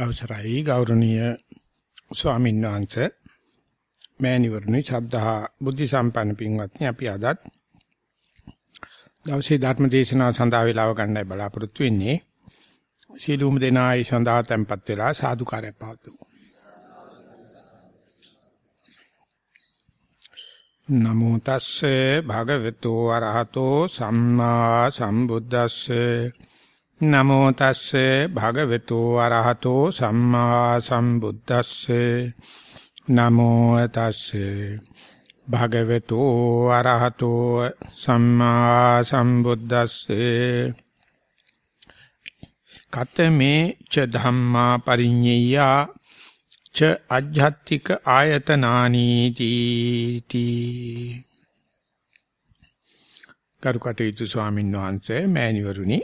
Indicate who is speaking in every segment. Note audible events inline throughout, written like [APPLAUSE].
Speaker 1: අවසරයි ගෞරවනීය ස්වාමීන් වහන්සේ. මෑණිවරණි ශ්‍රද්ධා බුද්ධ සම්පන්න පින්වත්නි අපි අදත් දවසේ ධර්ම දේශනාව සඳහා වේලාව ගන්නයි බලාපොරොත්තු වෙන්නේ. සීලුම දෙනායි සඳහා tempත් වෙලා සාදුකාරය පවතුමු නමෝ තස්සේ භගවතු වරහතෝ සම්මා සම්බුද්දස්සේ නමෝ තස්සේ භගවතු වරහතෝ සම්මා සම්බුද්දස්සේ. නමෝ තස්සේ භගවතු වරහතෝ සම්මා සම්බුද්දස්සේ. කතමේ ච ධම්මා පරිඤ්ඤය ච අජ්ජත්තික ආයතනානි තීති. කරුකටයුතු ස්වාමීන් වහන්සේ මෑණිවරුනි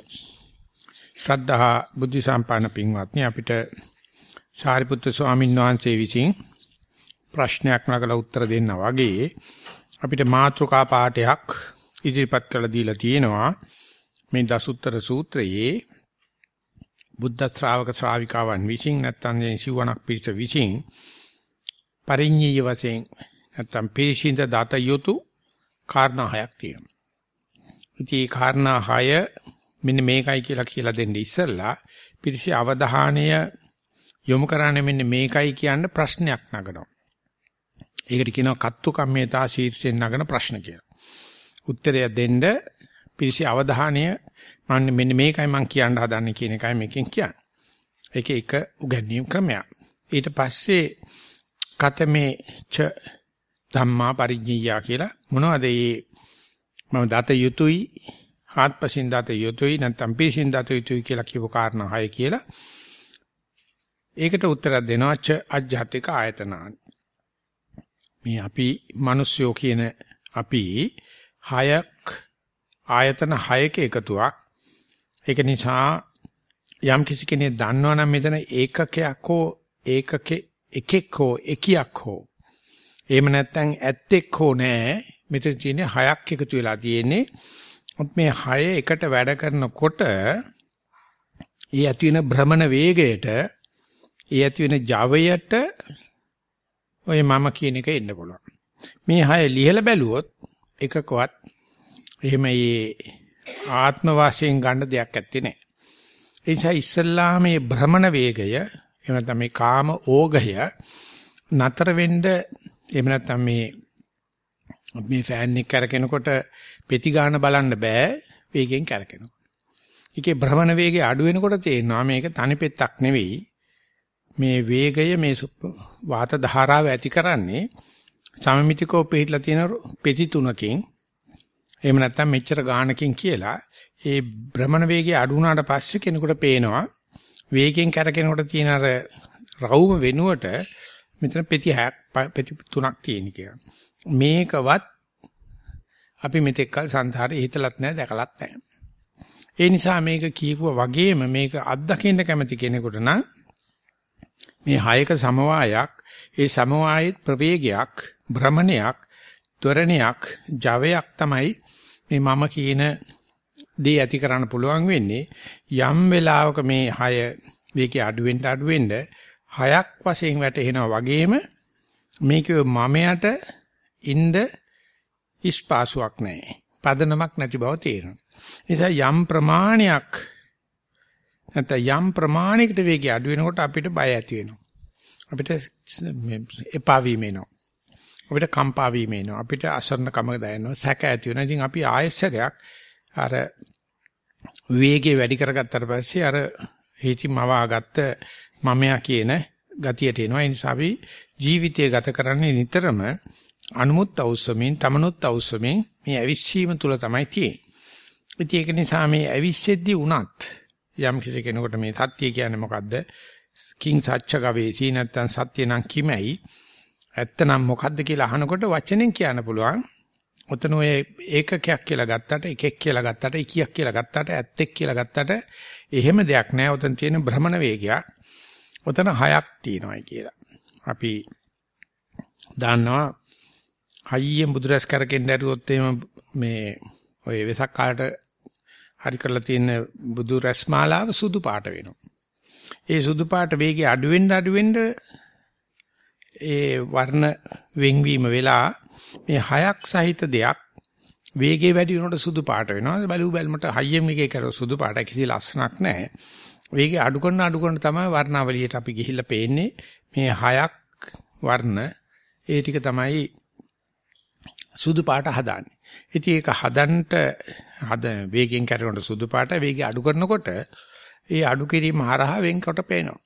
Speaker 1: ශ්‍රද්ධා බුද්ධ සම්පන්න පින්වත්නි අපිට සාරිපුත්‍ර ස්වාමීන් වහන්සේ විසින් ප්‍රශ්නයක් නගලා උත්තර දෙන්න වගේ අපිට මාතෘකා පාඩයක් ඉදිරිපත් කරලා දීලා තියෙනවා මේ දසුත්තර සූත්‍රයේ බුද්ධ ශ්‍රාවක ශ්‍රාවිකාවන් විසින් නැත්නම් සිවණක් පිරිස විසින් පරිඤ්ඤය වශයෙන් නැත්නම් පිරිසිඳ දත යුතු කාරණා හයක් තියෙනවා. ඉතින් මේ කාරණා හය මෙන්න මේකයි කියලා කියලා දෙන්න ඉස්සෙල්ලා පිරිසි අවධානය යොමු කරන්නේ මෙන්න මේකයි කියන ප්‍රශ්නයක් නගනවා. ඒකට කියනවා කත්තු කම්මේතා ශීර්ෂයෙන් නගන ප්‍රශ්න කියලා. උත්තරය දෙන්න පිරිසි අවධානය මම මෙන්න මේකයි මම කියන්න හදන්නේ කියන එකයි මේකෙන් කියන්නේ. ඒක එක උගන්වීම් ක්‍රමයක්. ඊට පස්සේ කතමේ ච ධම්මා පරිඥියා කියලා මොනවද මේ මම දත යුතුයි ආත්පසින් දත යුතුයි නැත්නම් පිසින් දත යුතුයි කියලා කියපු කාරණා හය කියලා. ඒකට උත්තරයක් දෙනවා ච අජ්ජාතික ආයතනාන්. මේ අපි මිනිස්යෝ කියන අපි හයක් ආයතන හයක එකතුවක්. ඒක නිසා යම් කිසි කෙනෙක් දන්නවනම් මෙතන ඒකකයක් හෝ ඒකකේ එකෙක් හෝ එකියක් හෝ එහෙම නැත්නම් ඇත්තෙක් හෝ නෑ මෙතන තියෙන්නේ හයක් එකතු වෙලා තියෙන්නේ මේ හය එකට වැඩ කරනකොට ඒ ඇති වෙන භ්‍රමණ වේගයට ඒ ඇති වෙන ජවයට ඔය මම කියන එක එන්න පුළුවන්. මේ හය ලිහලා බැලුවොත් එකකවත් එහෙම මේ ආත්ම වාසයෙන් ගන්න දෙයක් ඇත්තේ නැහැ. ඒ නිසා ඉස්සල්ලාම මේ භ්‍රමණ වේගය එහෙම නැත්නම් මේ කාම ඕගය නතර වෙන්න එහෙම නැත්නම් මේ මේ ෆෑන් එක කරකිනකොට පෙති ගන්න බලන්න බෑ වේගෙන් කරකිනකොට. ඒකේ භ්‍රමණ වේගය අඩු වෙනකොට තේරෙනවා මේක තනි පෙත්තක් නෙවෙයි. මේ වේගය මේ වාත ධාරාව ඇති කරන්නේ සමමිතිකව පිටලා තියෙන පෙති තුනකින් එහෙම නැත්නම් මෙච්චර ගානකින් කියලා ඒ භ්‍රමණ වේගය අඩු වුණාට පස්සේ කෙනෙකුට පේනවා වේගයෙන් කරකිනකොට තියෙන අර රවුම වෙනුවට මෙතන පෙති හයක් පෙති තුනක් තියෙන කියලා. මේකවත් අපි මෙතෙක්කල් සංසාරේ හිතලත් නැහැ දැකලත් නැහැ. ඒ නිසා මේක කියපුවා වගේම මේක අත්දකින්න කැමති කෙනෙකුට නම් මේ හයක සමவாயයක් ඒ සමவாயයේ ප්‍රවේගයක් භ්‍රමණයක් ත්වරණයක් ජවයක් තමයි මේ මම කියන දේ ඇති කරන්න පුළුවන් වෙන්නේ යම් වෙලාවක මේ හය මේකේ අඩුවෙන් අඩුවෙන් හයක් වශයෙන් වැටෙනවා වගේම මේකේ මමයට ඉන්න ඉස්පාසුවක් නැහැ. පදනමක් නැති බව තේරෙනවා. නිසා යම් ප්‍රමාණයක් නැත්නම් යම් ප්‍රමාණයකට වේගය අඩු වෙනකොට අපිට බය ඇති වෙනවා. අපිට එපා වීම එනවා. අපිට කම්පා වීම එනවා. අපිට අසරණකම දැනෙනවා. සැක ඇති වෙනවා. ඉතින් අපි ආයෙසරයක් අර වේගය වැඩි කරගත්තට පස්සේ අර හේති මවාගත්ත මමයා කියන ගතියට එනවා. ඒ නිසා අපි ජීවිතය ගත කරන්නේ නිතරම අනුමුත් අවශ්‍යමින් තමනුත් අවශ්‍යමින් මේ ඇවිස්සීම තුල තමයි තියෙන්නේ. ඉතින් ඒක නිසා මේ ඇවිස්සෙද්දී උනත් යම් කිසි කෙනෙකුට මේ සත්‍ය කියන්නේ මොකද්ද? කිං සච්ච ගවේසී නැත්තම් සත්‍ය නම් කිමයි? ඇත්තනම් මොකද්ද කියලා අහනකොට වචනෙන් කියන්න පුළුවන්. ඔතන ඔය ඒකකයක් කියලා ගත්තට එකෙක් කියලා ගත්තට එකියක් කියලා ගත්තට ඇත්තෙක් කියලා ගත්තට එහෙම දෙයක් නෑ. ඔතන තියෙන භ්‍රමණ වේගයක්. ඔතන හයක් තියෙනවායි කියලා. අපි දන්නවා හයියෙන් බුදුරැස් කරකෙන්න ඇරුවොත් එහෙම මේ ඔය වෙසක් කාලට හරි කරලා තියෙන බුදු රැස් මාලාව සුදු පාට වෙනවා. ඒ සුදු පාට වේගය අඩු වෙන්න අඩු වෙන්න ඒ වර්ණ වෙන්වීම වෙලා මේ හයක් සහිත දෙයක් වේගය වැඩි වෙනකොට සුදු පාට වෙනවා. බලු බැලමට හයියෙන් මේකේ කර සුදු පාට කිසි ලස්සනක් නැහැ. වේගය අඩු කරන අඩු කරන තමයි වර්ණාවලියට අපි ගිහිල්ලා පේන්නේ මේ හයක් වර්ණ ඒ ටික තමයි සුදු පාට හදාන්නේ. ඉතින් ඒක හදන්නට හද වේගයෙන් කරනකොට සුදු පාට වේගය අඩු කරනකොට ඒ අඩු කිරීම හරහා වෙන්කොට පේනවා.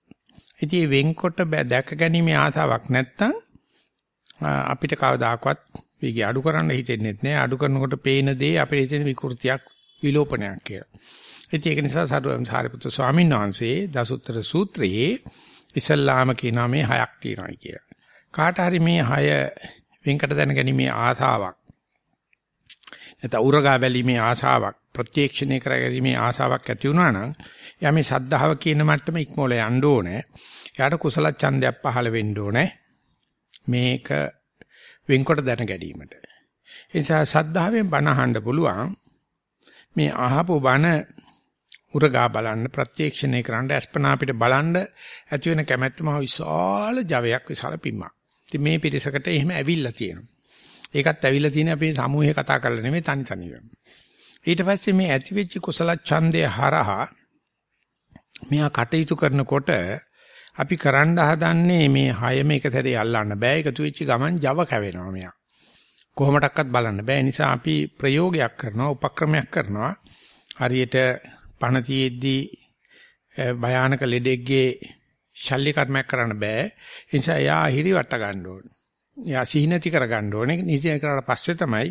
Speaker 1: ඉතින් මේ වෙන්කොට දැක ගැනීමේ ආසාවක් නැත්තම් අපිට කවදාකවත් වේගය අඩු කරන්න හිතෙන්නේ නැහැ. අඩු කරනකොට පේන දේ අපිට හිතෙන විකෘතියක් විලෝපනයක් කියලා. ඉතින් ඒක නිසා සාරවම් සාරිපුත්‍ර ස්වාමීන් වහන්සේ දසුත්තර සූත්‍රයේ ඉස්සල්ලාම කියනවා මේ හයක් තියෙනවා කියලා. කාට හරි මේ හය වෙන්කට දැනගැනීමේ ආසාවක් නැත්නම් උරගා බැලීමේ ආසාවක් ප්‍රත්‍යක්ෂණය කරගැනීමේ ආසාවක් ඇති වුණා නම් එයා මේ සද්ධාව කියන මට්ටම ඉක්මවල යන්න ඕනේ. එයාට කුසල ඡන්දයක් පහළ වෙන්න ඕනේ. මේක වෙන්කොට දැන ගැනීමට. ඒ නිසා සද්ධාවෙන් බණ අහන්න පුළුවන්. මේ අහපු බණ උරගා බලන්න ප්‍රත්‍යක්ෂණය කරන්න අස්පනා අපිට බලන්න ඇති වෙන කැමැත්ත මහ විශාල ජවයක් විශාල පිම්මක්. ඉතින් මේ පිරිසකට එහෙම ඇවිල්ලා තියෙනවා. ඒකත් ඇවිල්ලා තියෙන්නේ අපේ සමූහේ කතා කරලා නෙමෙයි තනි තනියම. ඊට පස්සේ මේ ඇතිවෙච්ච කුසල ඡන්දය හරහා මෙයා කටයුතු කරනකොට අපි කරන්න හදන්නේ මේ හයම එක සැරේ අල්ලන්න බෑ එකතු වෙච්ච ගමන් Java කැවෙනවා මෙයා. කොහොමඩක්වත් බලන්න බෑ. නිසා අපි ප්‍රයෝගයක් කරනවා, උපක්‍රමයක් කරනවා. හරියට පණ තියේදී භයානක ලෙඩෙක්ගේ ශල්‍ය කර්මයක් කරන්න බෑ. ඒ නිසා එයා හිරි වට ගන්න ඕනේ. එයා සිහිනති කර ගන්න ඕනේ. නිසි කරලා පස්සේ තමයි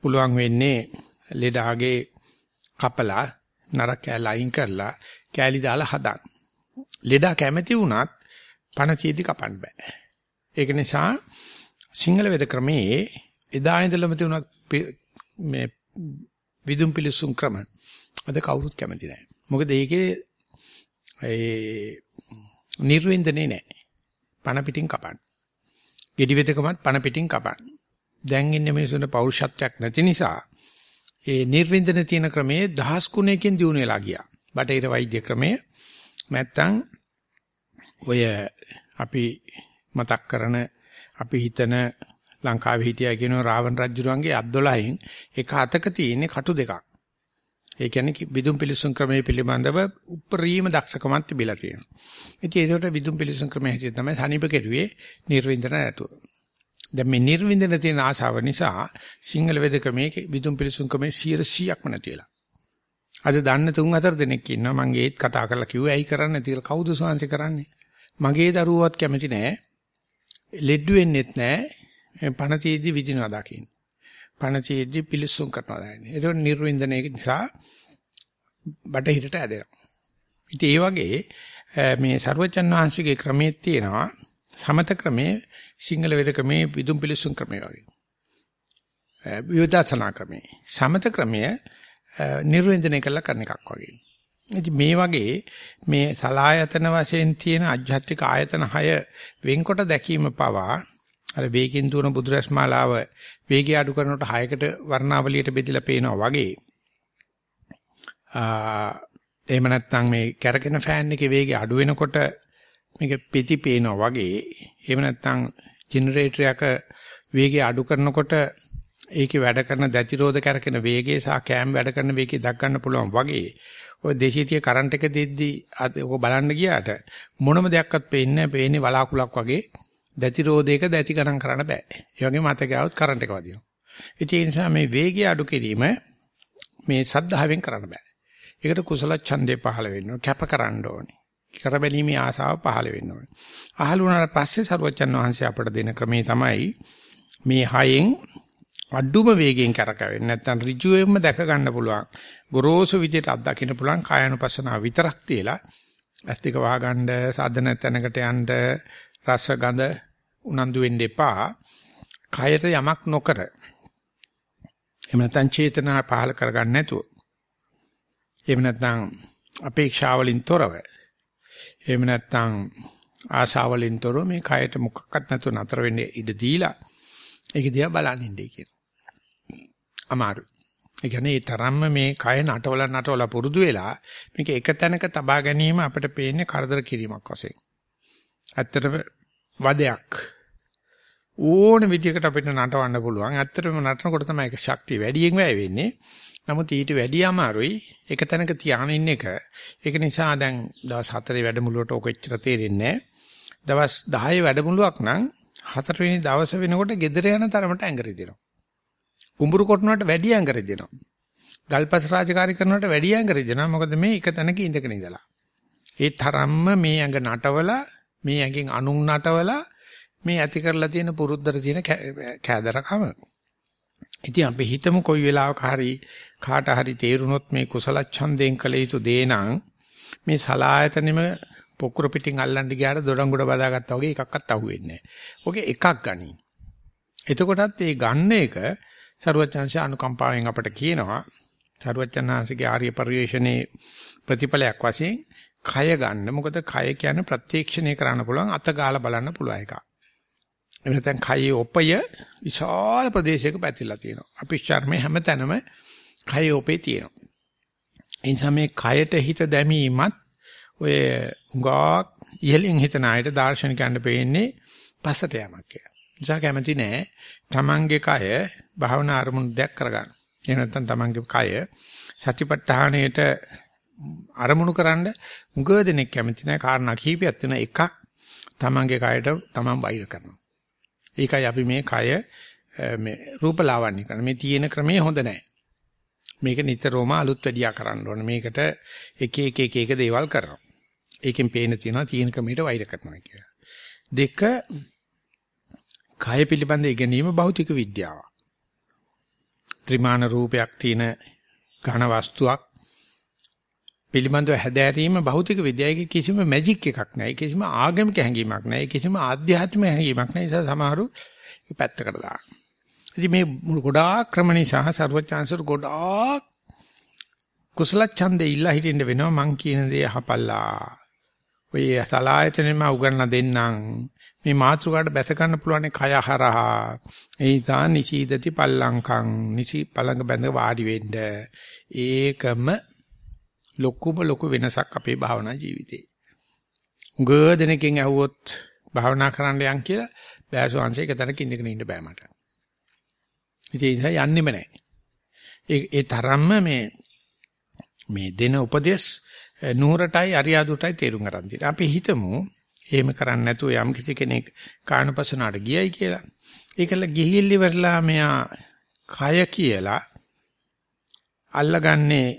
Speaker 1: පුළුවන් වෙන්නේ ලෙඩාගේ කපලා නරක කැලයින් කරලා කෑලි දාලා හදන්න. ලෙඩා කැමැති වුණත් පණ තියේදී කපන්න බෑ. ඒක නිසා සිංහල වේද ක්‍රමයේ එදා ඉඳලම තියුණා මේ විදුම් පිලිසුම් ක්‍රම. අද කවුරුත් කැමති නැහැ. මොකද ඒකේ ඒ නිර්වින්දනේ නැහැ. පණ පිටින් කපන්න. gedi වෙදකමත් පණ පිටින් කපන්න. දැන් ඉන්නේ මිනිසුන්ට පෞරුෂත්වයක් නැති නිසා ඒ නිර්වින්දන තියෙන ක්‍රමයේ දහස් ගුණයකින් දිනු වෙලා ගියා. බටහිර වෛද්‍ය ක්‍රමය නැත්තම් ඔය අපි මතක් කරන අපි හිතන ලංකාවේ හිටියා කියන රාවණ රජුරුවන්ගේ අත් 12න් එක අතක තියෙන කටු දෙකක්. ඒ කියන්නේ විදුම් පිලිසුම් ක්‍රමයේ පිළිබඳව උපරිම දක්ෂකමක් තිබිලා තියෙනවා. ඉතින් ඒකට විදුම් පිලිසුම් ක්‍රමයේ හැටියට තමයි සනීප කෙරුවේ නිර්වින්දන නැතුව. දැන් මේ නිර්වින්දන තියෙන ආශාව නිසා සිංහල වේදකමේ විදුම් පිලිසුම් ක්‍රමයේ 100%ක්ම නැතිලා. අද දන්න තුන් හතර දෙනෙක් ඉන්නවා මම ඒත් කතා කරලා කිව්වා ඇයි කරන්නේ නැති කියලා කවුද සෝංශ කරන්නේ? මගේ දරුවවත් කැමති නෑ. ලෙඩ වෙන්නෙත් නෑ. පණ තීදි විදිනවා දකින්න. පණ තීදි පිලිසුම් කරනවා දැන්නේ. ඒක නිර්වින්දනයේ නිසා බටහිරට ඇදෙනවා. ඉතින් ඒ වගේ මේ ਸਰවචන් වහන්සේගේ ක්‍රමයේ තියෙනවා සමත ක්‍රමයේ සිංහල වේද ක්‍රමයේ විදුම් පිලිසුම් ක්‍රමයේ වගේ. විවිධාසනා ක්‍රමයේ සමත ක්‍රමයේ නිර්වේදනය කළා කරන එකක් වගේ. ඉතින් මේ වගේ මේ සලායතන වශයෙන් තියෙන අධ්‍යාත්මික ආයතන 6 වෙන්කොට දැකීම පවා අර වේගින් දුවන බුදුරස්මාලාව වේගය අඩු කරනකොට 6කට වර්ණාවලියට බෙදලා පේනවා වගේ. එහෙම නැත්නම් මේ කැරකෙන ෆෑන් එකේ වේගය අඩු වෙනකොට මේක පිටි පේනවා වගේ. එහෙම නැත්නම් ජෙනරේටරයක වේගය අඩු කරනකොට ඒකේ වැඩ කරන දැතිරෝධ කරකින වේගය සහ කෑම් වැඩ කරන වේගය දක් ගන්න පුළුවන් වගේ. ඔය 230 කරන්ට් එක දෙද්දි ඔක බලන්න ගියාට මොනම දෙයක්වත් පේන්නේ නැහැ. පේන්නේ වලාකුලක් වගේ. දැති රෝධයක දැති ගණන් කරන්න බෑ. ඒ වගේම අත ගෑවොත් කරන්ට් එක වදිනවා. ඒ නිසා මේ වේගය අඩු කිරීම මේ සද්ධාවෙන් කරන්න බෑ. ඒකට කුසල ඡන්දේ පහළ වෙන්න ඕනේ. කැප කරන්න ඕනේ. කරබැලීමේ ආසාව පහළ වෙන්න ඕනේ. අහල වුණාට පස්සේ සරුවචන් වහන්සේ අපට දෙන ක්‍රමේ තමයි මේ හයෙන් අඩුම වේගයෙන් කරකවෙන්නේ නැත්නම් ඍජුවෙන්ම දැක ගන්න පුළුවන්. ගොරෝසු විදියට අත්දකින්න පුළුවන් කායනුපස්සනාව විතරක් තියලා ඇස් දෙක වහගන්න සාධන තැනකට යන්න රස ගඳ උනන්දු වෙන්න එපා. කයට යමක් නොකර. එහෙම නැත්නම් චේතනා පහල කරගන්න නැතුව. එහෙම නැත්නම් අපේක්ෂාවලින් තොරව. එහෙම නැත්නම් ආශාවලින් තොරව මේ කයට මොකක්වත් නැතුව නතර වෙන්න ඉඩ දීලා ඒක දිහා බලන් ඉන්නේ කියන. අමාරුයි. ඒ කියන්නේ ඒ තරම්ම මේ කය නටවල නටවල පුරුදු වෙලා මේක එක තැනක තබා ගැනීම අපිට පේන්නේ කරදර කිරීමක් වශයෙන්. ඇත්තටම වදයක්. ඕන විදිහකට අපිට නටවන්න පුළුවන්. ඇත්තටම නටනකොට තමයි ඒක ශක්තිය වැඩියෙන් වැය වෙන්නේ. නමුත් ඊට වැඩිය අමාරුයි එක තැනක තියාගෙන ඉන්න එක. ඒක නිසා දැන් දවස් 4 වැඩමුළුවට ඔක එච්චර තේරෙන්නේ දවස් 10 වැඩමුළුවක් නම් හතරවෙනි දවස වෙනකොට gedere යන තරමට ඇඟරි දෙනවා. කුඹුරු කොටනකට වැඩි ඇඟරි දෙනවා. ගල්පස් රාජකාරී කරනකට වැඩි ඇඟරි දෙනවා. මොකද මේ එක තැනක ඉඳගෙන ඉඳලා. ඒ තරම්ම මේ ඇඟ නටවලා මේ ඇඟෙන් අනුන් නටවලා මේ ඇති කරලා තියෙන පුරුද්දට තියෙන කෑදරකම. ඉතින් අපි හිතමු කොයි වෙලාවක හරි කාට හරි තේරුනොත් මේ කුසල ඡන්දයෙන් කළ යුතු දේ නම් මේ සලායතනෙම පොකුර පිටින් අල්ලන්න ගියාට දොඩංගොඩ බදාගත්තා වගේ එකක්වත් අහුවෙන්නේ නැහැ. ඔගේ එකක් ගනි. එතකොටත් මේ ගන්න එක සරුවචාන්සේ අනුකම්පාවෙන් අපට කියනවා සරුවචාන්හන්සේගේ ආර්ය පරිශ්‍රණේ ප්‍රතිඵලයක් වශයෙන් කය ගන්න. මොකද කය කියන්නේ ප්‍රත්‍යක්ෂණය කරන්න පුළුවන් අත ගාලා බලන්න පුළුවන් එකක්. එහෙම නැත්නම් කයේ ඔපය විශාල ප්‍රදේශයක පැතිරලා තියෙනවා. අපි ශර්මයේ හැමතැනම කයේ ඔපේ තියෙනවා. ඒ නිසා මේ කයට හිත දැමීමත් ඔය උගාක් ඉහලින් හිතන අයට දාර්ශනිකයන්ට පෙන්නේ පසට යamak කියලා. නිසා කැමති නෑ තමන්ගේ කය භාවනා අරමුණු දැක් කරගන්න. එහෙම නැත්නම් තමන්ගේ කය සතිපට්ඨානයේට අරමුණු කරන්න උගව දෙනෙක් කැමති නෑ කාරණා කීපයක් තියෙන එකක් තමන්ගේ කයට තමන් වෛර කරනවා. ඒකයි අපි මේ කය මේ රූපලාවන්‍ය කරන මේ තියෙන ක්‍රමේ හොඳ නැහැ. මේක නිතරම අලුත් වැඩියා කරන්න ඕනේ. මේකට එක එක එක එක දේවල් කරනවා. ඒකෙන් පේන තියෙනවා තියෙන ක්‍රමයට වෛර කරනවා කියලා. දෙක කය පිළිබඳ ඉගෙනීම භෞතික විද්‍යාව. ත්‍රිමාන රූපයක් තියෙන ඝන වස්තුවක් පිළිබඳව හැදෑරීම භෞතික විද්‍යාවේ කිසිම මැජික් එකක් නැහැ. කිසිම ආගමික හැඟීමක් නැහැ. කිසිම ආධ්‍යාත්මික හැඟීමක් නැහැ. ඒ නිසා සමහරු පැත්තකට දානවා. ඉතින් මේ ගොඩාක් ක්‍රම නිසා සර්වචාන්සර් ගොඩාක් කුසල ඡන්දේ ඉල්ලා හිටින්න වෙනවා මං කියන දේ අහපල්ලා. ඔය සලායතනෙම උගන්ලා දෙන්නම්. මේ මාත්‍රකාට බැස ගන්න පුළුවන් කය හරහා. ඒ නිසා නිසීදති පල්ලංකං නිසි පළඟ බැඳ වාඩි වෙන්න. ඒකම ලොකුම ලොකු වෙනසක් අපේ භාවනා ජීවිතේ. උග දෙනකින් ඇහුවොත් භාවනා කරන්න යන් කියලා බෑසු අංශයක තැනක ඉඳගෙන ඉන්න බෑ මට. ඉතින් ඒ යන්නෙම නැහැ. ඒ ඒ තරම්ම මේ මේ දෙන උපදේශ නුහරටයි අරියාදුටයි තේරුම් ගන්න තියෙනවා. අපි හිතමු එහෙම කරන්නේ නැතුව යම් කිසි කෙනෙක් කාණපසනාට ගියයි කියලා. ඒකල ගිහිල්ලි වෙරලා මෙයා කය කියලා අල්ලගන්නේ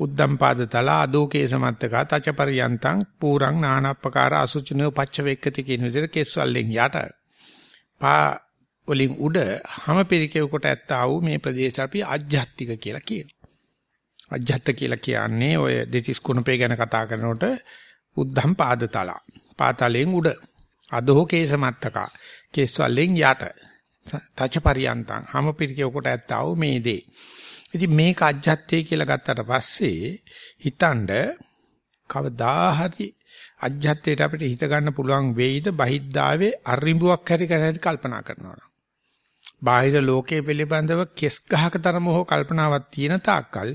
Speaker 1: උද්දම් පාද තල ආදෝකේ සමත්තක තචපරියන්තං පූරං නානප්පකාර අසුචිනෝ පච්ච වේක්කති කියන විදිහට කෙස්වල්ලෙන් යට පා වලින් උඩ හැම පිළිකෙව කොට ඇත්තා වූ මේ ප්‍රදේශ අපි අජ්ජත්තික කියලා කියනවා. අජ්ජත්ත කියලා කියන්නේ ඔය දෙතිස් කුණපේ ගැන කතා කරනකොට උද්ධම් පාදතල. පාතලෙන් උඩ. අදෝ කේසමත්තක. කේස්වලෙන් යට. තච පරියන්තං හැම පිළිකෙව කොට ඇත්තා වූ මේ දේ. ඉතින් මේක අජ්ජත්තේ කියලා ගත්තට පස්සේ හිතනද කවදා හරි අජ්ජත්තේට අපිට හිත ගන්න පුළුවන් වෙයිද බහිද්දාවේ අරිඹුවක් හැරි කරලා කල්පනා කරනවා. බාහිර ලෝකයේ පිළිබඳව කෙස් ගහක තරම හෝ කල්පනාවක් තියෙන තාක්කල්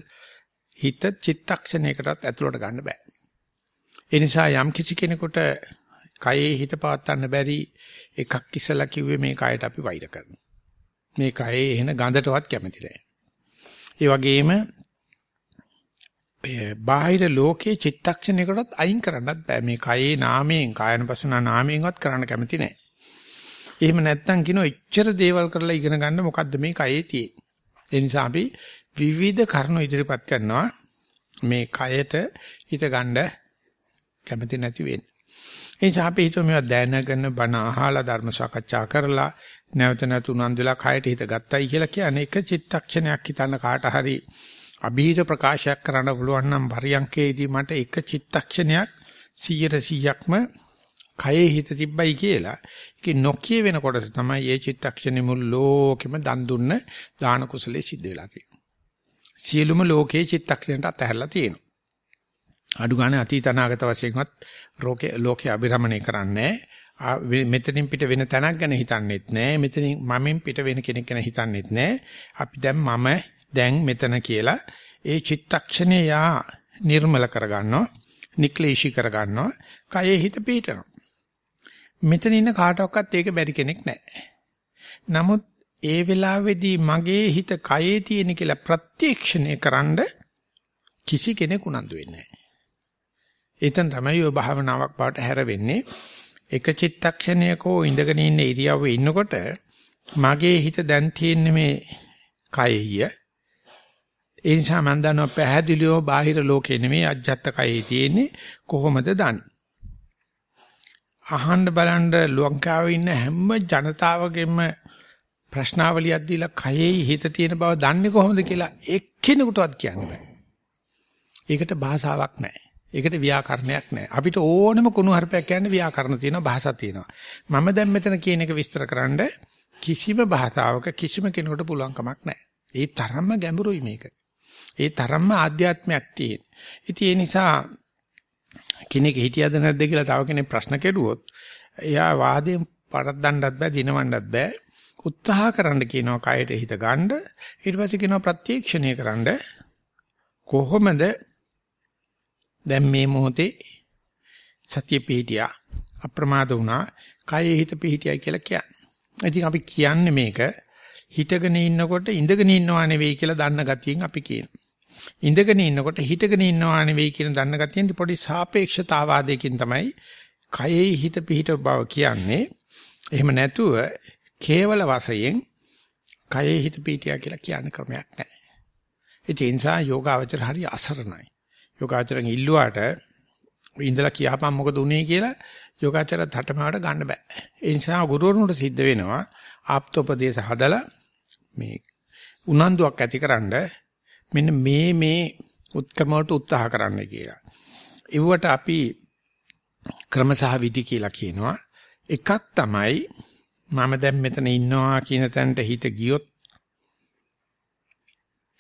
Speaker 1: හිත චිත්තක්ෂණයකටත් ඇතුළට ගන්න බෑ. ඒ නිසා යම් කිසි කෙනෙකුට කයේ හිත පවත්වන්න බැරි එකක් ඉස්සලා කිව්වේ මේ කයට අපි වෛර කරනවා. මේ කයේ එන ගඳටවත් කැමති නැහැ. ඒ වගේම බාහිර ලෝකයේ චිත්තක්ෂණයකටත් අයින් කරන්නත් බෑ. මේ කයේ නාමයෙන් කායනපසනා නාමයෙන්වත් කරන්න කැමති නැහැ. එහෙම නැත්තම් කියනවා එච්චර දේවල් කරලා ඉගෙන ගන්න මොකද්ද මේ කයේ තියෙන්නේ. ඒ නිසා අපි විවිධ කරුණු ඉදිරිපත් කරනවා මේ කයට හිත ගන්න කැමති නැති වෙන්නේ. ඒ නිසා අපි හිතුව මේවා දැනගෙන බණ අහලා ධර්ම සාකච්ඡා කරලා නැවත නැතු උනන්දුලා කයට හිත ගත්තයි කියලා කියන්නේ එක චිත්තක්ෂණයක් හිතන්න කාට හරි અભීත ප්‍රකාශයක් කරන්න පුළුවන් නම් පරියන්කේදී මට එක චිත්තක්ෂණයක් 100%ක්ම කයේ හිත තිබ්බයි කියලා ඒක නොකිය වෙන කොටස තමයි මේ චිත්තක්ෂණෙ මුළු ලෝකෙම දන් දුන්න දාන කුසලයේ සිද්ධ වෙලා තියෙන්නේ. සියලුම ලෝකයේ චිත්තක්ෂණයට අතහැරලා තියෙනවා. අඩු ගන්න අතීත අනාගත වශයෙන්වත් ලෝකේ ලෝකේ අභිරමණය කරන්නේ මෙතනින් පිට වෙන තැනක් ගැන හිතන්නෙත් නෑ මෙතනින් මමෙන් පිට වෙන කෙනෙක් ගැන හිතන්නෙත් නෑ අපි දැන් මම දැන් මෙතන කියලා ඒ චිත්තක්ෂණය යා නිර්මල කරගන්නවා නික්ලේශී කරගන්නවා කයේ හිත පිහිටනවා මෙතන ඉන්න කාටවත් ඒක බැරි කෙනෙක් නැහැ නමුත් ඒ වෙලාවේදී මගේ හිත කයේ තියෙන කියලා ප්‍රත්‍යක්ෂණය කරන්න කිසි කෙනෙක් උනන්දු වෙන්නේ නැහැ. එතෙන් තමයි ඔය භාවනාවක් බවට හැරෙන්නේ. එක චිත්තක්ෂණයකෝ ඉඳගෙන ඉන්න ඉරියව්වේ ඉන්නකොට මගේ හිත දැන් තියෙන්නේ මේ කයෙහිය. ඒ නිසා මම දන්නවා පැහැදිලිව බාහිර ලෝකේ නෙමෙයි අජ්ජත් කයේ තියෙන්නේ කොහොමද දන්නේ? අහන්න බලන්න ලංකාවේ ඉන්න හැම ජනතාවගෙම ප්‍රශ්නාවලියක් දීලා කයෙහි හිත තියෙන බව දන්නේ කොහොමද කියලා එක්කෙනෙකුටවත් කියන්න බෑ. ඒකට භාෂාවක් නැහැ. ඒකට ව්‍යාකරණයක් නැහැ. අපිට ඕනම කුණු හarpයක් කියන්නේ ව්‍යාකරණ තියෙනවා භාෂා තියෙනවා. මම දැන් මෙතන කියන එක විස්තරකරනද කිසිම භාෂාවක කිසිම කෙනෙකුට පුළුවන් කමක් නැහැ. ඒ තරම්ම ගැඹුරුයි මේක. ඒ තරම්ම ආධ්‍යාත්මයක් තියෙන. ඉතින් ඒ නිසා කෙනෙක් හිටියද නැද්ද කියලා තව කෙනෙක් ප්‍රශ්න කෙරුවොත් එයා වාදයෙන් පරද්දන්නත් බෑ දිනවන්නත් බෑ උත්සාහ කරන්න කියනවා කයට හිත ගන්න ඊට පස්සේ කියනවා ප්‍රත්‍යක්ෂණය කරන්න කොහොමද දැන් මේ මොහොතේ සතිය පිහිටියා අප්‍රමාද වුණා කයේ හිත පිහිටියයි කියලා කියන්නේ. ඉතින් අපි කියන්නේ මේක හිටගෙන ඉන්නකොට ඉඳගෙන ඉන්නවා නෙවෙයි කියලා දන්න ගතියෙන් අපි කියනවා. ඉඳගෙන ඉන්නකොට හිටගෙන ඉන්නවා නෙවෙයි කියන දන්න ගතියෙන් පොඩි සාපේක්ෂතාවාදයකින් තමයි කයේ හිත පිහිට බව කියන්නේ. එහෙම නැතුව කේවල වශයෙන් කයේ හිත පිහිටියා කියලා කියන්න ක්‍රමයක් නැහැ. ඒ නිසා යෝගාවචර හරි අසරණයි. යෝගාචරෙන් ඉල්ලුවාට ඉඳලා කියපම් මොකද උනේ කියලා යෝගාචර තටමාවට ගන්න බෑ. ඒ නිසා ගුරුවරුන්ට සිද්ධ වෙනවා ආප්තෝපදේශ හදලා මේ උනන්දුවක් ඇතිකරනද මෙන්න මේ මේ උත්කම වලට උත්සාහ කරන්න කියලා. ඒවට අපි ක්‍රම සහ විදි කියලා කියනවා. එකක් තමයි මම දැන් මෙතන ඉන්නවා කියන තැනට හිත ගියොත්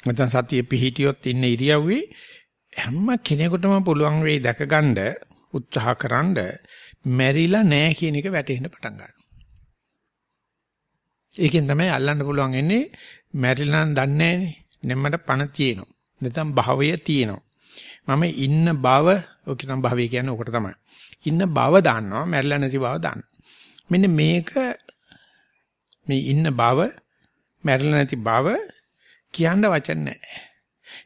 Speaker 1: නැත්නම් සතිය පිහිටියොත් ඉන්න ඉරියව්වේ හැම කෙනෙකුටම පුළුවන් වෙයි දැකගන්න උත්සාහකරනද මැරිලා නැහැ කියන එක වැටහෙන්න පටන් ගන්නවා. ඒකෙන් තමයි අල්ලන්න පුළුවන් එන්නේ මැරිලා නම් දන්නේ නැහනේ. නෙම්මට පණ තියෙනවා. නැත්නම් භවය තියෙනවා. මම ඉන්න බව ඔක නම් භවය කියන්නේ ඔකට තමයි. ඉන්න බව දන්නවා මැරිලා නැති බව දන්න. මෙන්න මේක මේ ඉන්න බව මැරිලා නැති බව කියන්න වචන නැහැ.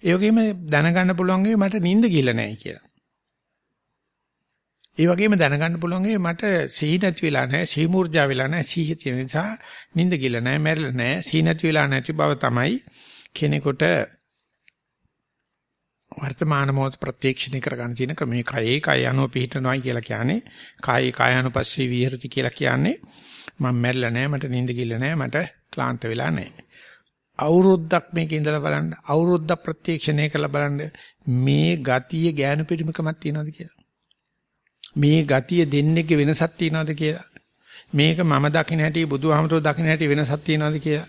Speaker 1: ඒ වගේම දැනගන්න පුළුවන් මට නිින්ද ගිහලා නැහැ කියලා. ඒ වගේම දැනගන්න පුළුවන් මට සිහි නැති වෙලා නැහැ, සිහි මූර්ජා වෙලා නැහැ, සිහි තියෙන නිසා නිින්ද ගිහලා නැහැ, මැරිලා නැහැ, සිහි නැති වෙලා නැති බව තමයි කෙනෙකුට වර්තමාන මොහොත ප්‍රත්‍යක්ෂණය කරගන්න තියෙන ක්‍රමයේ. කයේ කය අනුව පිහිටනවායි කියලා කියන්නේ කායේ කායानुපස්සී විහෙරති කියලා කියන්නේ මම මැරිලා නැහැ මට නිින්ද ගිල්ල නැහැ මට ක්ලාන්ත වෙලා නැහැ. අවුරුද්දක් මේක ඉඳලා බලන්න අවුරුද්දක් ප්‍රත්‍යක්ෂණය කරලා බලන්න මේ ගතිය ඥාන පරිමකමක් තියනවද කියලා. මේ ගතිය දෙන්නේක වෙනසක් තියනවද කියලා. මේක මම දකින්න හැටි බුදුහාමතුරු දකින්න හැටි වෙනසක් තියනවද කියලා.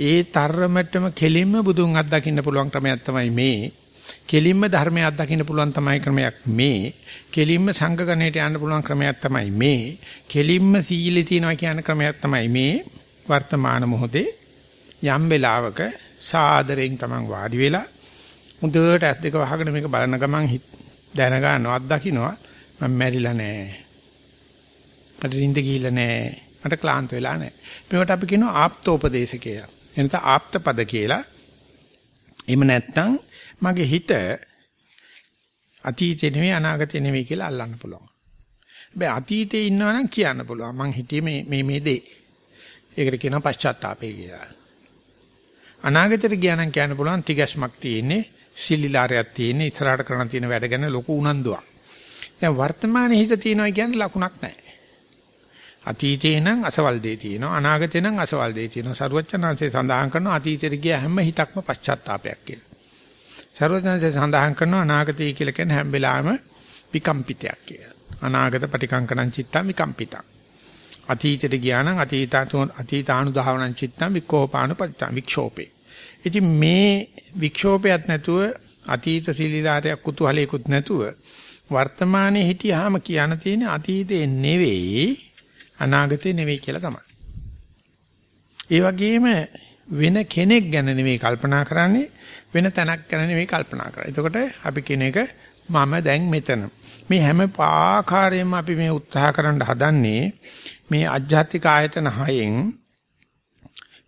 Speaker 1: ඒ තරමටම කෙලින්ම බුදුන් අත්දකින්න පුළුවන් ක්‍රමයක් තමයි මේ. කෙලින්ම ධර්මය අත්දකින්න පුළුවන් තමයි ක්‍රමයක් මේ. කෙලින්ම සංඝ ගණයට යන්න පුළුවන් ක්‍රමයක් තමයි මේ. කෙලින්ම සීලේ තියනවා කියන ක්‍රමයක් තමයි මේ. වර්තමාන මොහොතේ යම් වෙලාවක සාදරයෙන් Taman වාඩි වෙලා මුදවට ඇස් දෙක වහගෙන මේක බලන ගමන් දැන ගන්නවා අත්දකින්නවා මම මැරිලා නෑ මට නිින්ද ගිහිල්ලා නෑ මට ක්ලාන්ත වෙලා නෑ මේකට අපි කියනවා ආප්තෝපදේශ කියලා එනත ආප්තපද කියලා එහෙම නැත්නම් මගේ හිත අතීතේ නෙවෙයි අනාගතේ නෙවෙයි කියලා අල්ලන්න පුළුවන්. හැබැයි අතීතේ ඉන්නවා නම් කියන්න පුළුවන්. මං හිතියේ මේ මේ මේ දේ. ඒකට කියනවා පශ්චාත්තාපය කියලා. අනාගතයට ගියා නම් කියන්න පුළුවන් තිගැස්මක් තියෙන්නේ, සිලිලාරයක් තියෙන්නේ, ඉස්සරහට කරන්න තියෙන වැඩ ගැන ලොකු උනන්දුවක්. දැන් වර්තමානයේ හිත තියෙනවා කියන්නේ ලකුණක් නැහැ. අතීතේ නම් අසවල් දේ තියෙනවා අනාගතේ නම් අසවල් දේ තියෙනවා සරුවච්චනාංශේ සඳහන් කරනවා අතීතෙට ගිය හැම හිතක්ම පශ්චාත්තාවයක් කියලා. සරුවච්චනාංශේ සඳහන් කරනවා අනාගතය කියලා කියන්නේ හැම වෙලාවෙම විකම්පිතයක් කියලා. අනාගත පටිකංකණං චිත්තං විකම්පිතං. අතීතෙට ගියා නම් අතීතාතු අතීතානුධාවනං චිත්තං විකෝපානුපතිතං වික්ෂෝපේ. ඉතින් මේ වික්ෂෝපයක් නැතුව අතීත සීලීලාරයක් කුතුහලයකුත් නැතුව වර්තමානයේ හිටියාම කියන්න තියෙන අතීතේ නෙවෙයි අනාගතේ නෙවෙයි කියලා තමයි. ඒ වගේම වෙන කෙනෙක් ගැන නෙවෙයි කල්පනා කරන්නේ වෙන තැනක් ගැන නෙවෙයි කල්පනා කරන්නේ. එතකොට අපි කෙනෙක් මම දැන් මෙතන. මේ හැම ආකාරයෙන්ම අපි මේ උත්සාහ කරන්න හදන්නේ මේ අධ්‍යාත්මික ආයතන හයෙන්